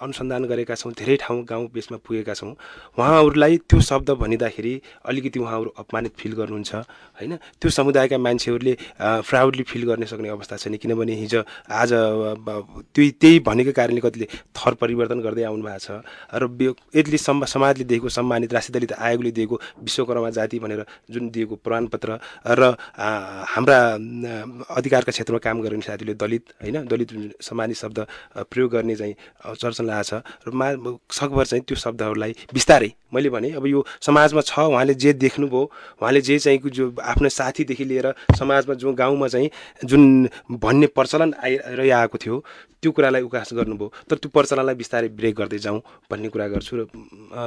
अनुसन्धान गरेका छौँ धेरै ठाउँ गाउँ बेसमा पुगेका छौँ। उहाँहरूलाई त्यो शब्द भनिँदाखेरि अलिकति उहाँहरू अपमानित फिल गर्नुहुन्छ होइन? त्यो समुदायका मान्छेहरूले प्राउडली फिल गर्ने सक्ने अवस्था छैन। किनभने हिजो आज त्यही त्यही भनेको कारणले कतिले थर परिवर्तन गर्दै आउनु भएको छ। र यसले समाजले दिएको सम्मानित राष्ट्रिय दलित आयोगले दिएको विश्वकर्मा जाति भनेर जुन दिएको प्रमाणपत्र र हाम्रा अधिकारका क्षेत्रमा काम गर्ने साथीले दलित होइन? दलित समानी शब्द प्रयोग गर्ने चाहिँ चर्चन लागेको छ। र मा सकभर चाहिँ त्यो शब्दहरूलाई बिस्तारै मैले भने अब यो समाजमा छ उहाँले जे देख्नुभयो उहाँले जे चाहिँ जो आफ्नो साथीदेखि लिएर समाजमा जो गाउँमा चाहिँ जुन भन्ने प्रचलन आइरहिआएको थियो त्यो कुरालाई उकास गर्नुभयो। तर त्यो प्रचलनलाई बिस्तारै ब्रेक गर्दै जाउँ भन्ने कुरा गर्छु र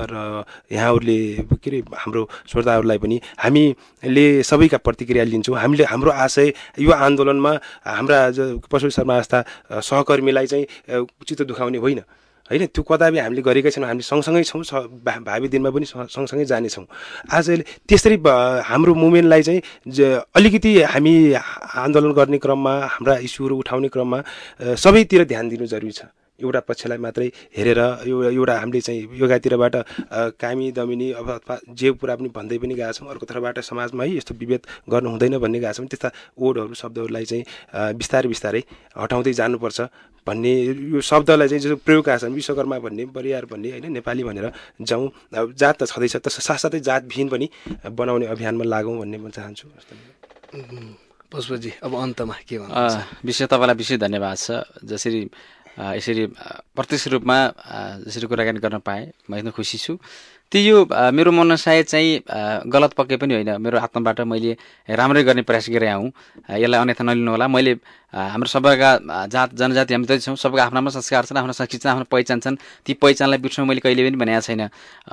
र यहाँहरूले के अरे हाम्रो श्रोताहरूलाई पनि हामीले सबैका प्रतिक्रिया लिन्छौँ। हामीले हाम्रो आशय यो आन्दोलनमा हाम्रा पशु शर्मा जस्ता सहकर्मीलाई चाहिँ चित्त दुखाउने होइन। होइन त्यो कदापि हामीले गरेकै छैनौँ हामी सँगसँगै छौँ भावी दिनमा पनि सँगसँगै जानेछौँ। आज त्यसरी हाम्रो मुभमेन्टलाई चाहिँ अलिकति हामी आन्दोलन गर्ने क्रममा हाम्रा इस्युहरू उठाउने क्रममा सबैतिर ध्यान दिनु जरुरी छ। एउटा पक्षलाई मात्रै हेरेर एउटा हामीले चाहिँ योगातिरबाट कामी दमिनी अब अथवा जे कुरा पनि भन्दै पनि गएको छौँ अर्को तर्फबाट समाजमा है यस्तो विभेद गर्नु हुँदैन भन्ने गएको छौँ। त्यस्ता ओडहरू शब्दहरूलाई चाहिँ बिस्तारै बिस्तारै हटाउँदै जानुपर्छ भन्ने यो शब्दलाई चाहिँ जो प्रयोग आएको छ। विश्वकर्मा भन्ने परिवार भन्ने होइन नेपाली भनेर जाउँ। अब जात त छँदैछ त्यस साथसाथै जातविहीन पनि बनाउने अभियानमा लागौँ भन्ने म चाहन्छु। पुष्पजी अब अन्तमा के भन्नु विशेष तपाईँलाई विशेष धन्यवाद छ। जसरी यसरी प्रत्यक्ष रूपमा जसरी कुराकानी गर्न पाएँ। म एकदम खुसी छु। त्यो यो मेरो मन सायद चाहिँ गलत पक्कै पनि होइन। मेरो आत्माबाट मैले राम्रै गर्ने प्रयास गरेँ हुँ यसलाई अन्यथा नलिनु होला मैले हाम्रो सबैका जात जनजाति हामी त छौँ। सबैको आफ्नो आफ्नो संस्कार छन् आफ्नो संस्कृति छन् आफ्नो पहिचान छन्। ती पहिचानलाई बिर्सौँ मैले कहिले पनि भनेको छैन।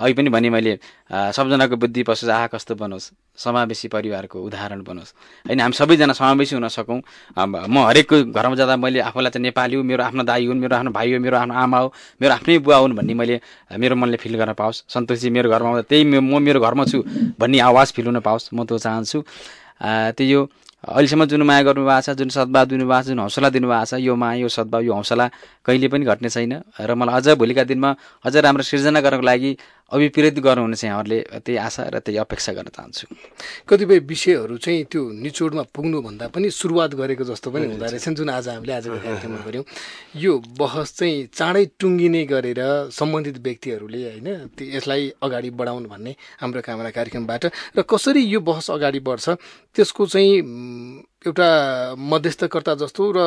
अहिले पनि भने मैले सबजनाको बुद्धि पशु आह कस्तो बनोस्। समावेशी परिवारको उदाहरण बनोस्। होइन हामी सबैजना समावेशी हुन सकौँ। म हरेकको घरमा जाँदा मैले आफूलाई चाहिँ नेपाली हो मेरो आफ्नो दाई हुन् मेरो आफ्नो भाइ हो मेरो आफ्नो आमा हो मेरो आफ्नै बुवा हुन् भन्ने मैले मेरो मनले फिल गर्न पाओस्। सन्तोषजी मेरो घरमा आउँदा त्यही म मेरो घरमा छु भन्ने आवाज फिल हुन पाओस्। म त्यो चाहन्छु। त्यो अहिलेसम्म जुन माया गर्नुभएको छ जुन सद्भाव दिनुभएको छ जुन हौसला दिनुभएको छ यो माया यो सद्भाव यो हौसला कहिले पनि घट्ने छैन। र मलाई अझ भोलिका दिनमा अझ राम्रो सिर्जना गर्नको लागि अभिप्रेरित गर्नुहुनेछ यहाँहरूले त्यही आशा र त्यही अपेक्षा गर्न चाहन्छु। कतिपय विषयहरू चाहिँ त्यो निचोडमा पुग्नुभन्दा पनि सुरुवात गरेको जस्तो पनि हुँदो रहेछ। जुन आज हामीले आजको कार्यक्रममा गऱ्यौँ यो बहस चाहिँ चाँडै टुङ्गिने गरेर सम्बन्धित व्यक्तिहरूले होइन यसलाई अगाडि बढाउनु भन्ने हाम्रो कामना कार्यक्रमबाट। र कसरी यो बहस अगाडि बढ्छ त्यसको चाहिँ एउटा मध्यस्थकर्ता जस्तो र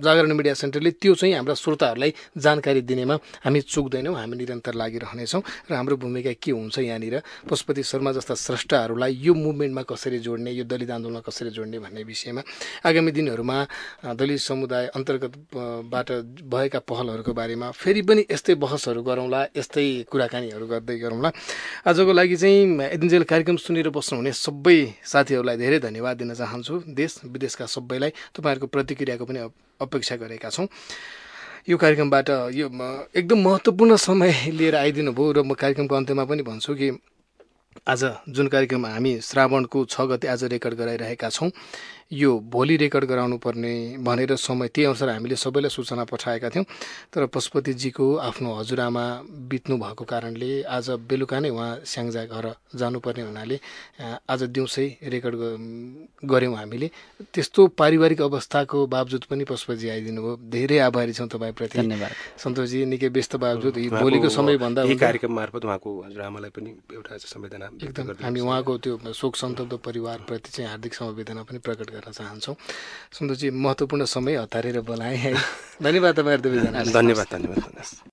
जागरण मिडिया सेन्टरले त्यो चाहिँ हाम्रा श्रोताहरूलाई जानकारी दिनेमा हामी चुक्दैनौँ हामी निरन्तर लागिरहनेछौँ र हाम्रो भूमिका के हुन्छ यहाँनिर? पशुपति शर्मा जस्ता स्रष्टाहरूलाई यो मुभमेन्टमा कसरी जोड्ने यो दलित आन्दोलनमा कसरी जोड्ने भन्ने विषयमा आगामी दिनहरूमा दलित समुदाय अन्तर्गतबाट भएका पहलहरूको बारेमा फेरि पनि यस्तै बहसहरू गरौँला यस्तै कुराकानीहरू गर्दै गरौँला। आजको लागि चाहिँ एदिन्जेल कार्यक्रम सुनेर बस्नुहुने सबै साथीहरूलाई धेरै धन्यवाद दिन चाहन्छु। देश विदेशका सबैलाई तपाईँहरूको प्रतिक्रियाको पनि अपेक्षा गरेका छौँ। यो कार्यक्रमबाट यो एकदम महत्त्वपूर्ण समय लिएर आइदिनु भयो र म कार्यक्रमको अन्त्यमा पनि भन्छु कि आज जुन कार्यक्रम हामी श्रावणको छ गते आज रेकर्ड गराइरहेका छौँ यो भोलि रेकर्ड गराउनु पर्ने भनेर समय त्यही अनुसार हामीले सबैलाई सूचना पठाएका थियौँ। तर पशुपतिजीको आफ्नो हजुरआमा बित्नु भएको कारणले आज बेलुका नै उहाँ स्याङ्जा घर जानुपर्ने हुनाले आज दिउँसै रेकर्ड गऱ्यौँ हामीले। त्यस्तो पारिवारिक अवस्थाको बावजुद पनि पशुपतिजी आइदिनु भयो धेरै आभारी छौँ तपाईँप्रति धन्यवाद। सन्तोषजी निकै व्यस्त बावजुद। भोलिको समयभन्दा कार्यक्रम मार्फत उहाँको हजुरआमालाई पनि एउटा संवेदना एकदम। हामी उहाँको त्यो शोक सन्तप्त परिवारप्रति चाहिँ हार्दिक समवेदना पनि प्रकट गर्न चाहन्छौँ। सुन्दरजी महत्त्वपूर्ण समय हतारेर बोलाएँ है। धन्यवाद तपाईँहरू दुवैजना धन्यवाद धन्यवाद।